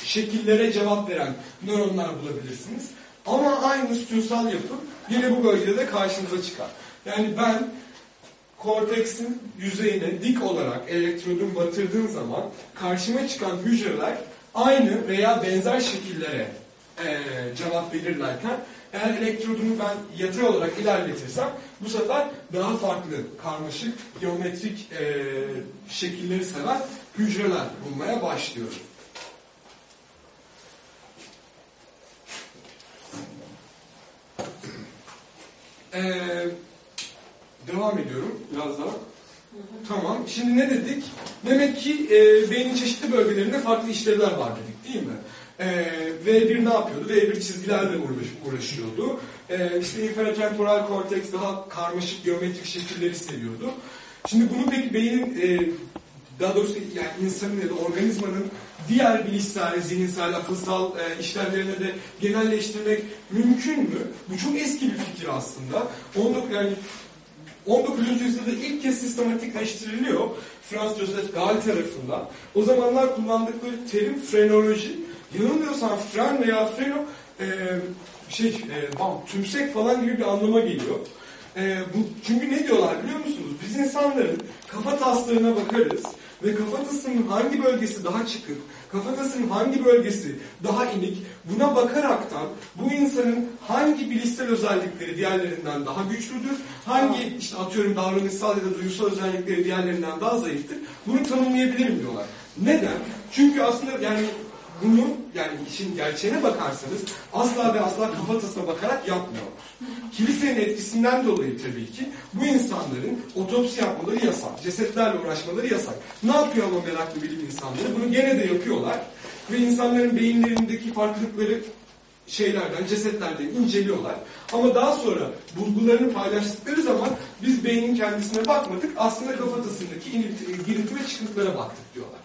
şekillere cevap veren nöronlar bulabilirsiniz. Ama aynı sütunsal yapı yine bu bölgede de karşınıza çıkar. Yani ben korteksin yüzeyine dik olarak elektrodun batırdığım zaman karşıma çıkan hücreler aynı veya benzer şekillere e, cevap verirlerken eğer elektrodumu ben yatay olarak ilerletirsem bu sefer daha farklı karmaşık geometrik e, şekilleri seven hücreler bulmaya başlıyorum. Ee, devam ediyorum biraz daha. Tamam. Şimdi ne dedik? Demek ki e, beynin çeşitli bölgelerinde farklı işlevler var dedik değil mi? E, V1 ne yapıyordu? V1 çizgilerle uğraş, uğraşıyordu. E, işte inferotemporal korteks daha karmaşık geometrik şekilleri seviyordu. Şimdi bunu peki beynin e, daha doğrusu yani insanın ya da organizmanın diğer bilişsel, zihinsel, akılsal e, işlemlerine de genelleştirmek mümkün mü? Bu çok eski bir fikir aslında. 19, yani 19. yüzyılda ilk kez sistematikleştiriliyor Frans Joseph Gall tarafından. O zamanlar kullandıkları terim frenoloji. Yanılmıyorsam fren veya freno e, şey e, bam, tümsek falan gibi bir anlama geliyor. E, bu, çünkü ne diyorlar biliyor musunuz? Biz insanların kafa taslarına bakarız ve kafatasının hangi bölgesi daha çıkık, kafatasının hangi bölgesi daha inik buna bakaraktan bu insanın hangi bilişsel özellikleri diğerlerinden daha güçlüdür, hangi işte atıyorum davranışsal ya da duygusal özellikleri diğerlerinden daha zayıftır bunu tanımlayabilirim diyorlar. Neden? Çünkü aslında yani bunu yani işin gerçeğine bakarsanız asla ve asla kafatasına bakarak yapmıyorlar. Kilisenin etkisinden dolayı tabii ki bu insanların otopsi yapmaları yasak. Cesetlerle uğraşmaları yasak. Ne yapıyor ama meraklı bilim insanları? Bunu gene de yapıyorlar. Ve insanların beyinlerindeki farklılıkları şeylerden, cesetlerden inceliyorlar. Ama daha sonra bulgularını paylaştıkları zaman biz beynin kendisine bakmadık. Aslında kafatasındaki inilti, girinti ve çıkıntılara baktık diyorlar.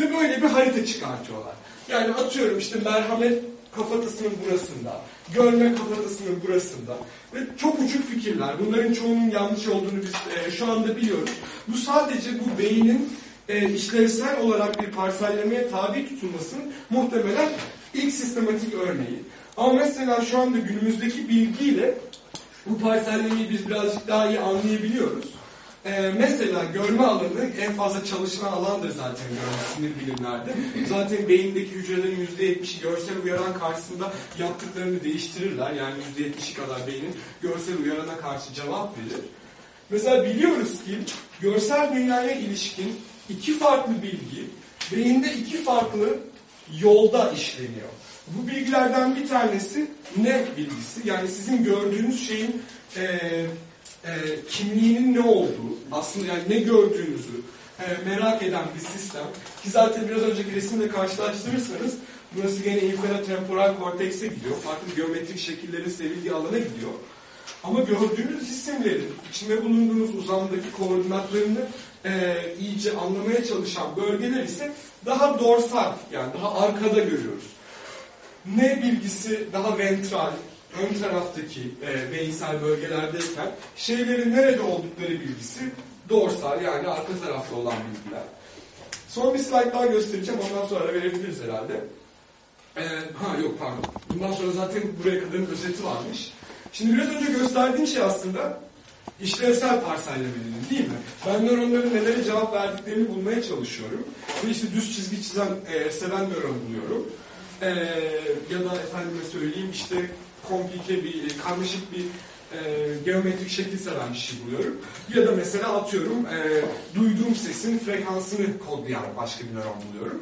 Ve böyle bir harita çıkartıyorlar. Yani atıyorum işte merhamet kafatasının burasında, görme kafatasının burasında ve çok uçuk fikirler. Bunların çoğunun yanlış olduğunu biz e, şu anda biliyoruz. Bu sadece bu beynin e, işlevsel olarak bir parsellemeye tabi tutulmasının muhtemelen ilk sistematik örneği. Ama mesela şu anda günümüzdeki bilgiyle Bu parsellemeyi biz birazcık daha iyi anlayabiliyoruz. Ee, mesela görme alanı en fazla çalışılan alandır zaten görme sinir bilimlerde. Zaten beyindeki hücrelerin %70'i görsel uyaran karşısında yaptıklarını değiştirirler. Yani %70'i kadar beynin görsel uyarana karşı cevap verir. Mesela biliyoruz ki görsel dünyaya ilişkin iki farklı bilgi beyinde iki farklı yolda işleniyor. Bu bilgilerden bir tanesi ne bilgisi? Yani sizin gördüğünüz şeyin e, e, kimliğinin ne olduğu, aslında yani ne gördüğünüzü e, merak eden bir sistem. Ki zaten biraz önceki resimle karşılaştırırsanız burası gene infratemporal kortekse gidiyor. Farklı geometrik şekillerin sevildiği alana gidiyor. Ama gördüğünüz cisimlerin içinde bulunduğunuz uzamdaki koordinatlarını e, iyice anlamaya çalışan bölgeler ise daha dorsal yani daha arkada görüyoruz. Ne bilgisi daha ventral, ön taraftaki e, beyinsel bölgelerdeyken şeylerin nerede oldukları bilgisi dorsal yani arka tarafta olan bilgiler. Son bir slide daha göstereceğim ondan sonra verebiliriz herhalde. E, ha yok pardon. Bundan sonra zaten buraya kadarın özeti varmış. Şimdi biraz önce gösterdiğim şey aslında işlevsel parsellemenin değil mi? Ben nöronların nelere cevap verdiklerini bulmaya çalışıyorum. Ve işte düz çizgi çizen, e, seven nöron buluyorum. E, ya da efendime söyleyeyim işte komplike bir, e, karmaşık bir e, geometrik şekil seven şey buluyorum. Ya da mesela atıyorum e, duyduğum sesin frekansını kodlayan başka bir nöron buluyorum.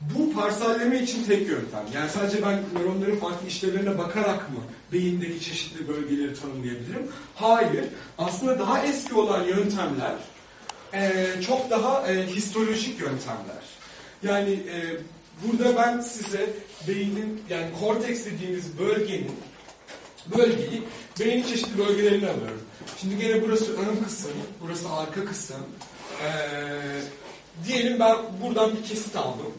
Bu parselleme için tek yöntem. Yani sadece ben nöronların farklı işlevlerine bakarak mı beyindeki çeşitli bölgeleri tanımlayabilirim? Hayır. Aslında daha eski olan yöntemler e, çok daha e, histolojik yöntemler. Yani e, burada ben size beynin yani korteks dediğimiz bölgenin bölgeyi beynin çeşitli bölgelerine alıyorum. Şimdi gene burası ön kısım, burası arka kısım. E, diyelim ben buradan bir kesit aldım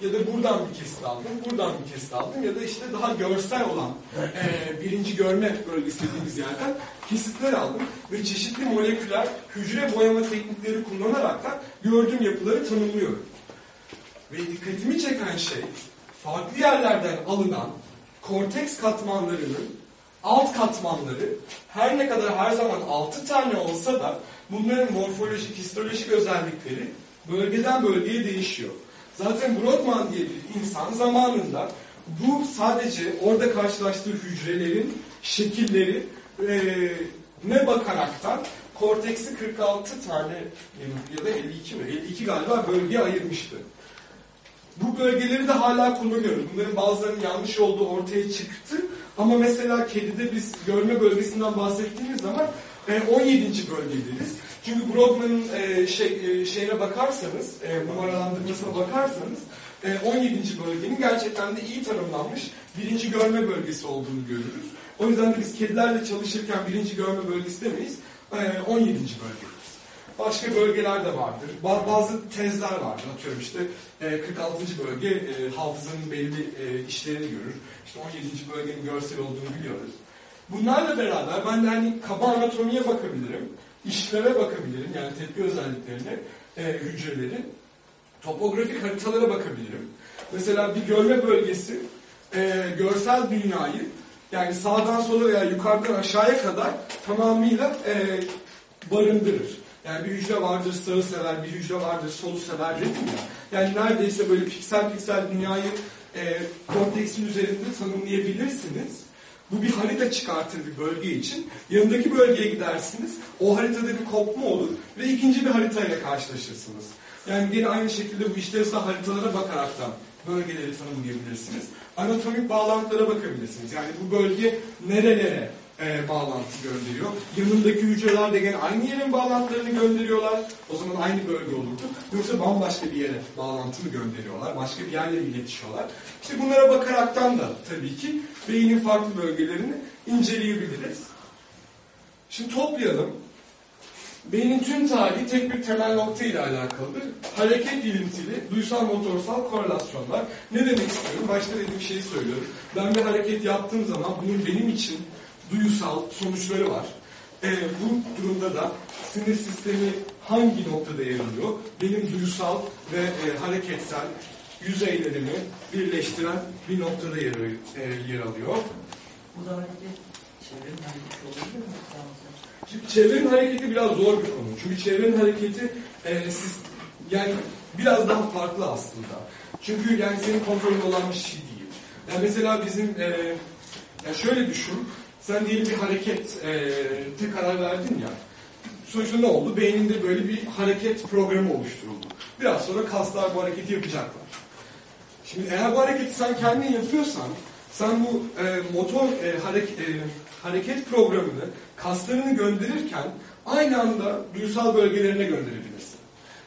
ya da buradan bir kesit aldım, buradan bir kesit aldım ya da işte daha görsel olan e, birinci görme bölgesi dediğimiz yerden kesitler aldım ve çeşitli moleküler hücre boyama teknikleri kullanarak da gördüğüm yapıları tanımlıyorum. Ve dikkatimi çeken şey farklı yerlerden alınan korteks katmanlarının alt katmanları her ne kadar her zaman altı tane olsa da bunların morfolojik, histolojik özellikleri bölgeden bölgeye değişiyor. Zaten Brodmann diye bir insan zamanında bu sadece orada karşılaştığı hücrelerin şekilleri ne bakaraktan korteksi 46 tane ya da 52 mi? 52 galiba bölgeye ayırmıştı. Bu bölgeleri de hala kullanıyoruz. Bunların bazılarının yanlış olduğu ortaya çıktı. Ama mesela kedide biz görme bölgesinden bahsettiğimiz zaman e, 17. bölge deriz. Çünkü Brodmann'ın e, şey, e, şeyine bakarsanız, e, numaralandırmasına bakarsanız e, 17. bölgenin gerçekten de iyi tanımlanmış birinci görme bölgesi olduğunu görürüz. O yüzden de biz kedilerle çalışırken birinci görme bölgesi demeyiz, e, 17. bölge. Başka bölgeler de vardır. Ba- Bazı tezler vardır. Atıyorum işte e, 46. bölge e, hafızanın belli e, işlerini görür. İşte 17. bölgenin görsel olduğunu biliyoruz. Bunlarla beraber ben de hani kaba anatomiye bakabilirim. işleve bakabilirim. Yani tepki özelliklerine e, hücrelerin. Topografik haritalara bakabilirim. Mesela bir görme bölgesi e, görsel dünyayı yani sağdan sola veya yukarıdan aşağıya kadar tamamıyla e, barındırır. Yani bir hücre vardır sağı sever, bir hücre vardır solu sever dedim ya. Yani neredeyse böyle piksel piksel dünyayı e, korteksin üzerinde tanımlayabilirsiniz. Bu bir harita çıkartır bir bölge için. Yanındaki bölgeye gidersiniz. O haritada bir kopma olur ve ikinci bir haritayla karşılaşırsınız. Yani yine aynı şekilde bu işlevsel haritalara bakaraktan bölgeleri tanımlayabilirsiniz. Anatomik bağlantılara bakabilirsiniz. Yani bu bölge nerelere e, bağlantı gönderiyor. Yanındaki hücreler de gene aynı yerin bağlantılarını gönderiyorlar. O zaman aynı bölge olurdu. Yoksa bambaşka bir yere bağlantı mı gönderiyorlar? Başka bir yerle iletişiyorlar? İşte bunlara bakaraktan da tabii ki beynin farklı bölgelerini inceleyebiliriz. Şimdi toplayalım. Beynin tüm tarihi tek bir temel nokta ile alakalıdır. Hareket ilintili, duysal motorsal korelasyonlar. Ne demek istiyorum? Başta dediğim şeyi söylüyorum. Ben bir hareket yaptığım zaman bunun benim için duyusal sonuçları var. Ee, bu durumda da sinir sistemi hangi noktada yer alıyor? Benim duysal ve e, hareketsel yüzeylerimi birleştiren bir noktada yer, e, yer alıyor. Bu da hareket Çevrenin hareketi olabilir mi? Şimdi çevrenin hareketi biraz zor bir konu. Çünkü çevrenin hareketi e, siz yani biraz daha farklı aslında. Çünkü yani senin kontrolün olan bir şey değil. Yani mesela bizim e, yani şöyle düşün. Sen diyelim bir hareket e, karar verdin ya. Sonuçta ne oldu? Beyninde böyle bir hareket programı oluşturuldu. Biraz sonra kaslar bu hareketi yapacaklar. Şimdi eğer bu hareketi sen kendin yapıyorsan, sen bu e, motor e, hareket, e, hareket programını kaslarını gönderirken aynı anda duysal bölgelerine gönderebilirsin.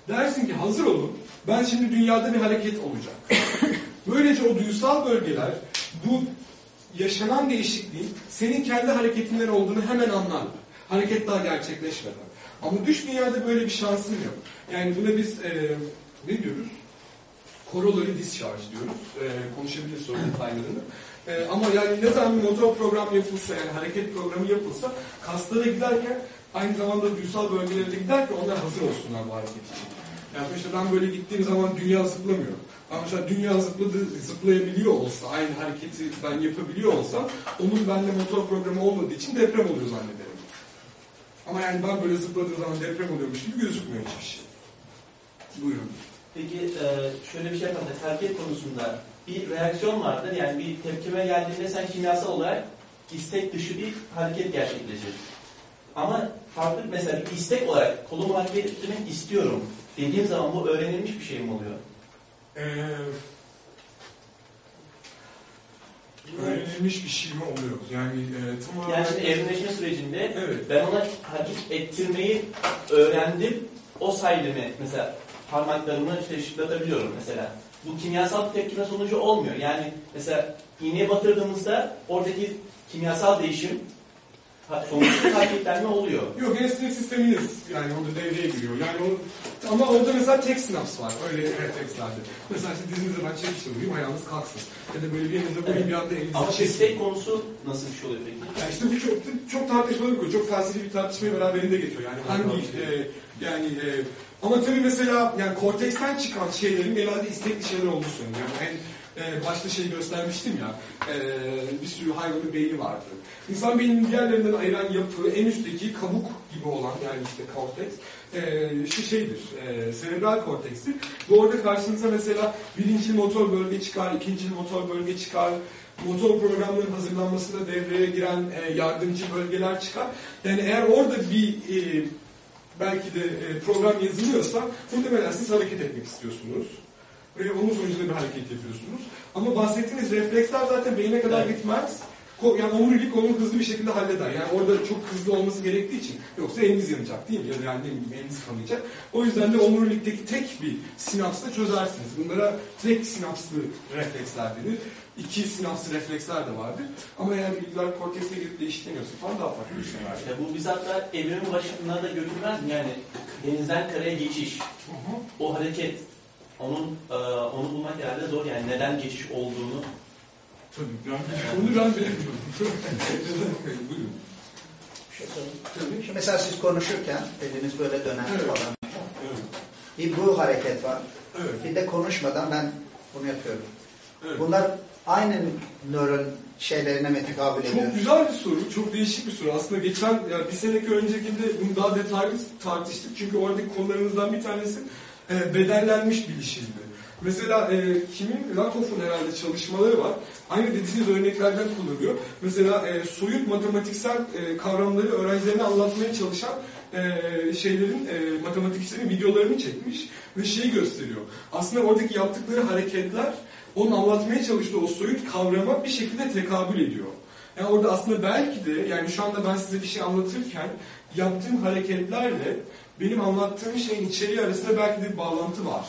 Dersin ki hazır olun, ben şimdi dünyada bir hareket olacak. Böylece o duysal bölgeler bu yaşanan değişikliğin senin kendi hareketinden olduğunu hemen anlarlar. Hareket daha gerçekleşmeden. Ama düş dünyada böyle bir şansın yok. Yani buna biz e, ne diyoruz? Corollary discharge diyoruz. E, konuşabiliriz sonra detaylarını. E, ama yani ne zaman bir motor program yapılsa, yani hareket programı yapılsa, kaslara giderken aynı zamanda duysal bölgelere de gider ki onlar hazır olsunlar bu hareket için. Yani işte ben böyle gittiğim zaman dünya zıplamıyor. Ama mesela dünya zıpladı, zıplayabiliyor olsa, aynı hareketi ben yapabiliyor olsam, onun bende motor programı olmadığı için deprem oluyor zannederim. Ama yani ben böyle zıpladığım zaman deprem oluyormuş gibi gözükmüyor hiçbir şey. Buyurun. Peki e, şöyle bir şey yapalım. Hareket konusunda bir reaksiyon vardır. Yani bir tepkime geldiğinde sen kimyasal olarak istek dışı bir hareket gerçekleşir. Ama farklı mesela bir istek olarak kolumu hareket ettirmek istiyorum dediğim zaman bu öğrenilmiş bir şey mi oluyor? Ee, öğrenilmiş bir şey mi oluyor? Yani e, tam olarak... Yani şimdi evrimleşme sürecinde Evet. ben ona hareket ettirmeyi öğrendim. O sayede mesela parmaklarımı işte şıklatabiliyorum mesela. Bu kimyasal tepkime sonucu olmuyor. Yani mesela iğneye batırdığımızda oradaki kimyasal değişim sonuçta hareketlenme oluyor. Yok sinir sisteminiz yani orada devreye giriyor. Yani o, ama orada mesela tek sinaps var öyle reflekslerde. Mesela işte dizinize ben çekişle vurayım ayağınız kalksın. Ya da böyle bir yerinize vurayım bir anda elinizi Ama çekin. istek konusu nasıl bir şey oluyor peki? Yani işte bu çok, çok tartışmalı bir konu. Çok felsefi bir tartışmayı beraberinde getiriyor. Yani hangi e, yani e, ama tabii mesela yani korteksten çıkan şeylerin genelde istekli şeyler olduğunu söylüyor. Yani e, başta şey göstermiştim ya e, bir sürü hayvanın beyni vardı. İnsan beyninin diğerlerinden ayıran yapı en üstteki kabuk gibi olan yani işte korteks e, şu şeydir e, serebral kortekstir. Bu orada karşınıza mesela birinci motor bölge çıkar, ikinci motor bölge çıkar, motor programların hazırlanmasında devreye giren e, yardımcı bölgeler çıkar. Yani eğer orada bir e, belki de e, program yazılıyorsa muhtemelen siz hareket etmek istiyorsunuz. Ve onun sonucunda bir hareket yapıyorsunuz. Ama bahsettiğiniz refleksler zaten beyine kadar Evet. gitmez. Yani omurilik onu hızlı bir şekilde halleder. Yani orada çok hızlı olması gerektiği için. Yoksa eliniz yanacak değil mi? Ya da yani eliniz kanayacak. O yüzden de omurilikteki tek bir sinapsla çözersiniz. Bunlara tek sinapslı refleksler denir. İki sinapslı refleksler de vardır. Ama eğer bilgiler kortekse girip de işleniyorsa falan daha farklı bir şey var. Ya bu biz hatta evrimin başına da götürmez mi? Yani denizden karaya geçiş, o hareket, onun e, onu bulmak herhalde zor. Yani neden geçiş olduğunu Tabii. Ben bilemiyorum. Buyurun. Bir şey sorayım. Tabii. Şimdi mesela siz konuşurken eliniz böyle döner Evet. falan. Evet. Bir bu hareket var. Evet. Bir de konuşmadan ben bunu yapıyorum. evet. Bunlar aynı nöron şeylerine mi tekabül ediyor? Çok güzel bir soru, çok değişik bir soru. Aslında geçen, yani bir seneki öncekinde bunu daha detaylı tartıştık. Çünkü oradaki konularımızdan bir tanesi e, bedellenmiş bilişimdi. Mesela e, kimin, Lakoff'un herhalde çalışmaları var. Aynı dediğiniz örneklerden kullanılıyor. Mesela e, soyut matematiksel e, kavramları öğrencilerine anlatmaya çalışan e, şeylerin, e, matematikçilerin videolarını çekmiş ve şeyi gösteriyor. Aslında oradaki yaptıkları hareketler onun anlatmaya çalıştığı o soyut kavrama bir şekilde tekabül ediyor. Yani orada aslında belki de yani şu anda ben size bir şey anlatırken yaptığım hareketlerle benim anlattığım şeyin içeriği arasında belki de bir bağlantı var.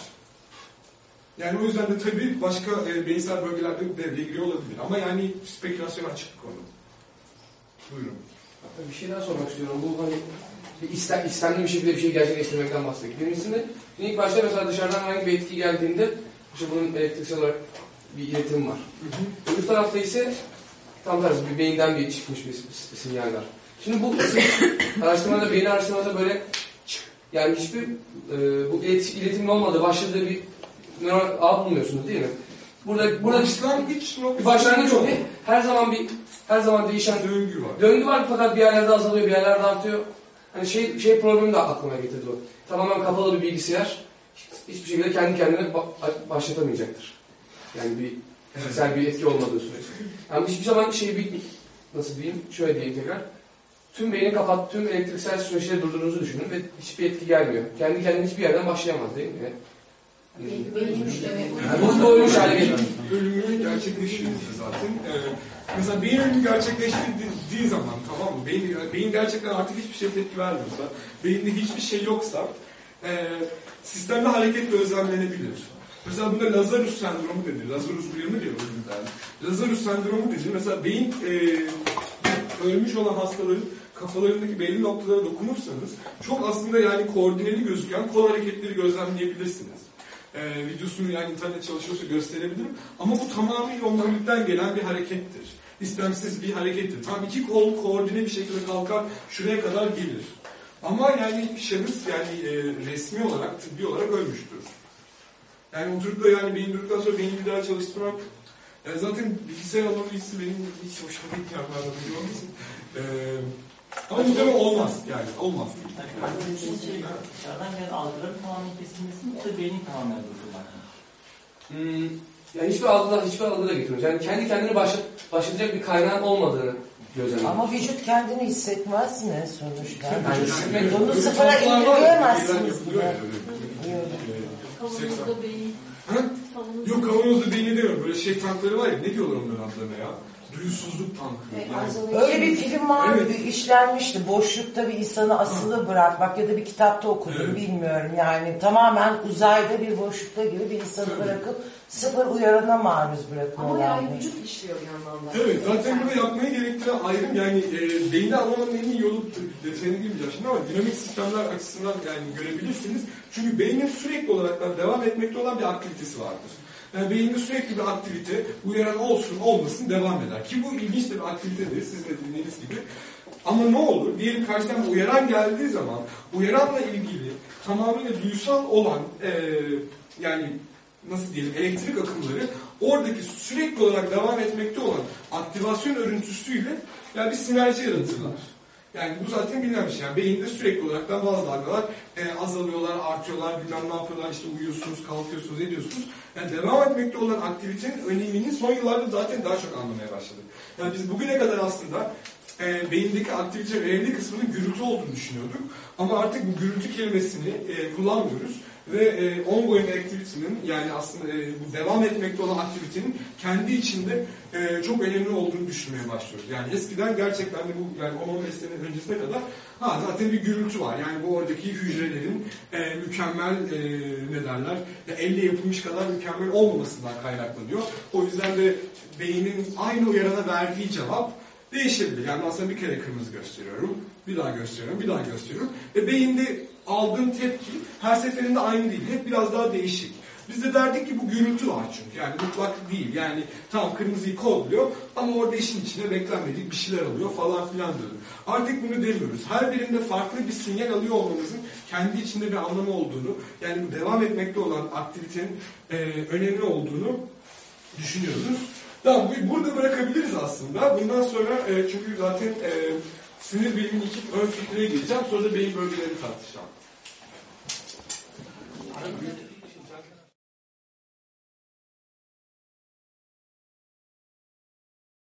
Yani o yüzden de tabii başka e, beyinsel bölgelerde devreye giriyor olabilir. Ama yani spekülasyon açık bir konu. Buyurun. Bir şey daha sormak istiyorum. Bu hani bir isten, istendiği bir şekilde bir şey gerçekleştirmekten bahsettik. Birincisinde ilk başta mesela dışarıdan herhangi bir etki geldiğinde işte bunun elektriksel olarak bir iletim var. Öbür tarafta ise tam tersi bir beyinden bir çıkmış bir, bir sinyal var. Şimdi bu araştırmada, beyin araştırmada böyle yani hiçbir e, bu ilet, iletimin olmadığı başladığı bir ağ bulmuyorsunuz değil mi? Burada, burada Başlangıç noktası başlangıç yok. Her zaman bir her zaman değişen Döngü var. Döngü var fakat bir yerlerde azalıyor, bir yerlerde artıyor. Hani şey şey problemi de aklıma getirdi o. Tamamen kapalı bir bilgisayar hiç- hiçbir şekilde kendi kendine ba- başlatamayacaktır. Yani bir fiziksel bir etki olmadığı sürece. Yani hiçbir zaman şey bir nasıl diyeyim? Şöyle diyeyim tekrar. Tüm beyni kapat, tüm elektriksel süreçleri durdurduğunuzu düşünün ve hiçbir etki gelmiyor. Kendi kendine hiçbir yerden başlayamaz değil mi? Yani, bunu doymuş hale getiriyor. ölümü gerçekleştirdi zaten. Ee, mesela beyin ölümü gerçekleştirdiği zaman tamam mı? Beyin, beyin gerçekten artık hiçbir şeye tepki vermiyorsa, beyinde hiçbir şey yoksa e, sistemde hareket gözlemlenebilir. Mesela bunda Lazarus sendromu denir. Lazarus uyanır ya ölümden. Lazarus sendromu denir. Mesela beyin e, ölmüş olan hastaların kafalarındaki belli noktalara dokunursanız çok aslında yani koordineli gözüken kol hareketleri gözlemleyebilirsiniz. Ee, videosunu yani internet çalışıyorsa gösterebilirim. Ama bu tamamıyla onlardan gelen bir harekettir. İstemsiz bir harekettir. Tam iki kol koordine bir şekilde kalkar, şuraya kadar gelir. Ama yani şahıs yani e, resmi olarak, tıbbi olarak ölmüştür. Yani oturup da yani beyin durduktan sonra beyni bir daha çalıştırmak yani zaten bilgisayar anomisi benim hiç hoşuma gitmiyor olduğu için. Ee, ama muhtemelen olmaz yani olmaz. Yani bir şey dışarıdan gelen algıların tamamen kesilmesi mi yoksa beynin tamamen durdurmak? Hmm, yani hiçbir algıda, hiçbir algıda getirmiyor. Yani kendi kendini başlat, başlatacak bir kaynağın olmadığını gözlemliyor. Ama vücut kendini hissetmez mi sonuçta? Yani hissetmek- Bunu sıfıra indirgeyemezsiniz. Kavanozda? Kavanoz- Yok kavanozda beyni demiyorum. Böyle şey tankları var ya ne diyorlar onların adlarına ya? Duyusuzluk tankı. Yani, Öyle bir film var, Evet. bir işlenmişti. Boşlukta bir insanı asılı bırakmak ya da bir kitapta okudum Evet. bilmiyorum. Yani tamamen uzayda bir boşlukta gibi bir insanı Evet. bırakıp sıfır uyarana maruz Ama bırakıyorlar. yani vücut işliyor bir yandan da. Evet zaten burada yapmayı gerektiren ayrım yani e, beyni anlamanın en iyi yolu detayına girmeyeceğim şimdi ama dinamik sistemler açısından yani görebilirsiniz. Çünkü beynin sürekli olarak devam etmekte olan bir aktivitesi vardır. Yani beyinde sürekli bir aktivite uyaran olsun olmasın devam eder. Ki bu ilginç bir aktivitedir sizin de dediğiniz gibi. Ama ne olur? Diyelim karşıdan uyaran geldiği zaman uyaranla ilgili tamamıyla duysal olan e, yani nasıl diyelim elektrik akımları oradaki sürekli olarak devam etmekte olan aktivasyon örüntüsüyle yani bir sinerji yaratırlar. Yani bu zaten bilinen bir şey. Yani beyinde sürekli olarak da bazı dalgalar e, azalıyorlar, artıyorlar, bilmem ne yapıyorlar, işte uyuyorsunuz, kalkıyorsunuz, ediyorsunuz. Yani devam etmekte olan aktivitenin önemini son yıllarda zaten daha çok anlamaya başladık. Yani biz bugüne kadar aslında e, beyindeki aktivitenin önemli kısmının gürültü olduğunu düşünüyorduk. Ama artık bu gürültü kelimesini e, kullanmıyoruz. Ve e, ongoing activity'nin yani aslında e, bu devam etmekte olan aktivitenin kendi içinde e, çok önemli olduğunu düşünmeye başlıyoruz. Yani eskiden gerçekten de bu yani 10-15 sene öncesine kadar ha zaten bir gürültü var. Yani bu oradaki hücrelerin e, mükemmel e, ne derler ya elle yapılmış kadar mükemmel olmamasından kaynaklanıyor. O yüzden de beynin aynı uyarana verdiği cevap değişebilir. Yani aslında bir kere kırmızı gösteriyorum, bir daha gösteriyorum, bir daha gösteriyorum. Ve beyinde aldığım tepki her seferinde aynı değil. Hep biraz daha değişik. Biz de derdik ki bu gürültü var çünkü. Yani mutlak değil. Yani tamam kırmızıyı kodluyor ama orada işin içine beklenmedik bir şeyler alıyor falan filan diyordu. Artık bunu demiyoruz. Her birinde farklı bir sinyal alıyor olmamızın kendi içinde bir anlamı olduğunu, yani bu devam etmekte olan aktivitenin e, önemli olduğunu düşünüyoruz. Tamam bu- burada bırakabiliriz aslında. Bundan sonra e, çünkü zaten e, sinir biliminin iki ön fikrine gireceğim. Sonra da beyin bölgelerini tartışacağım.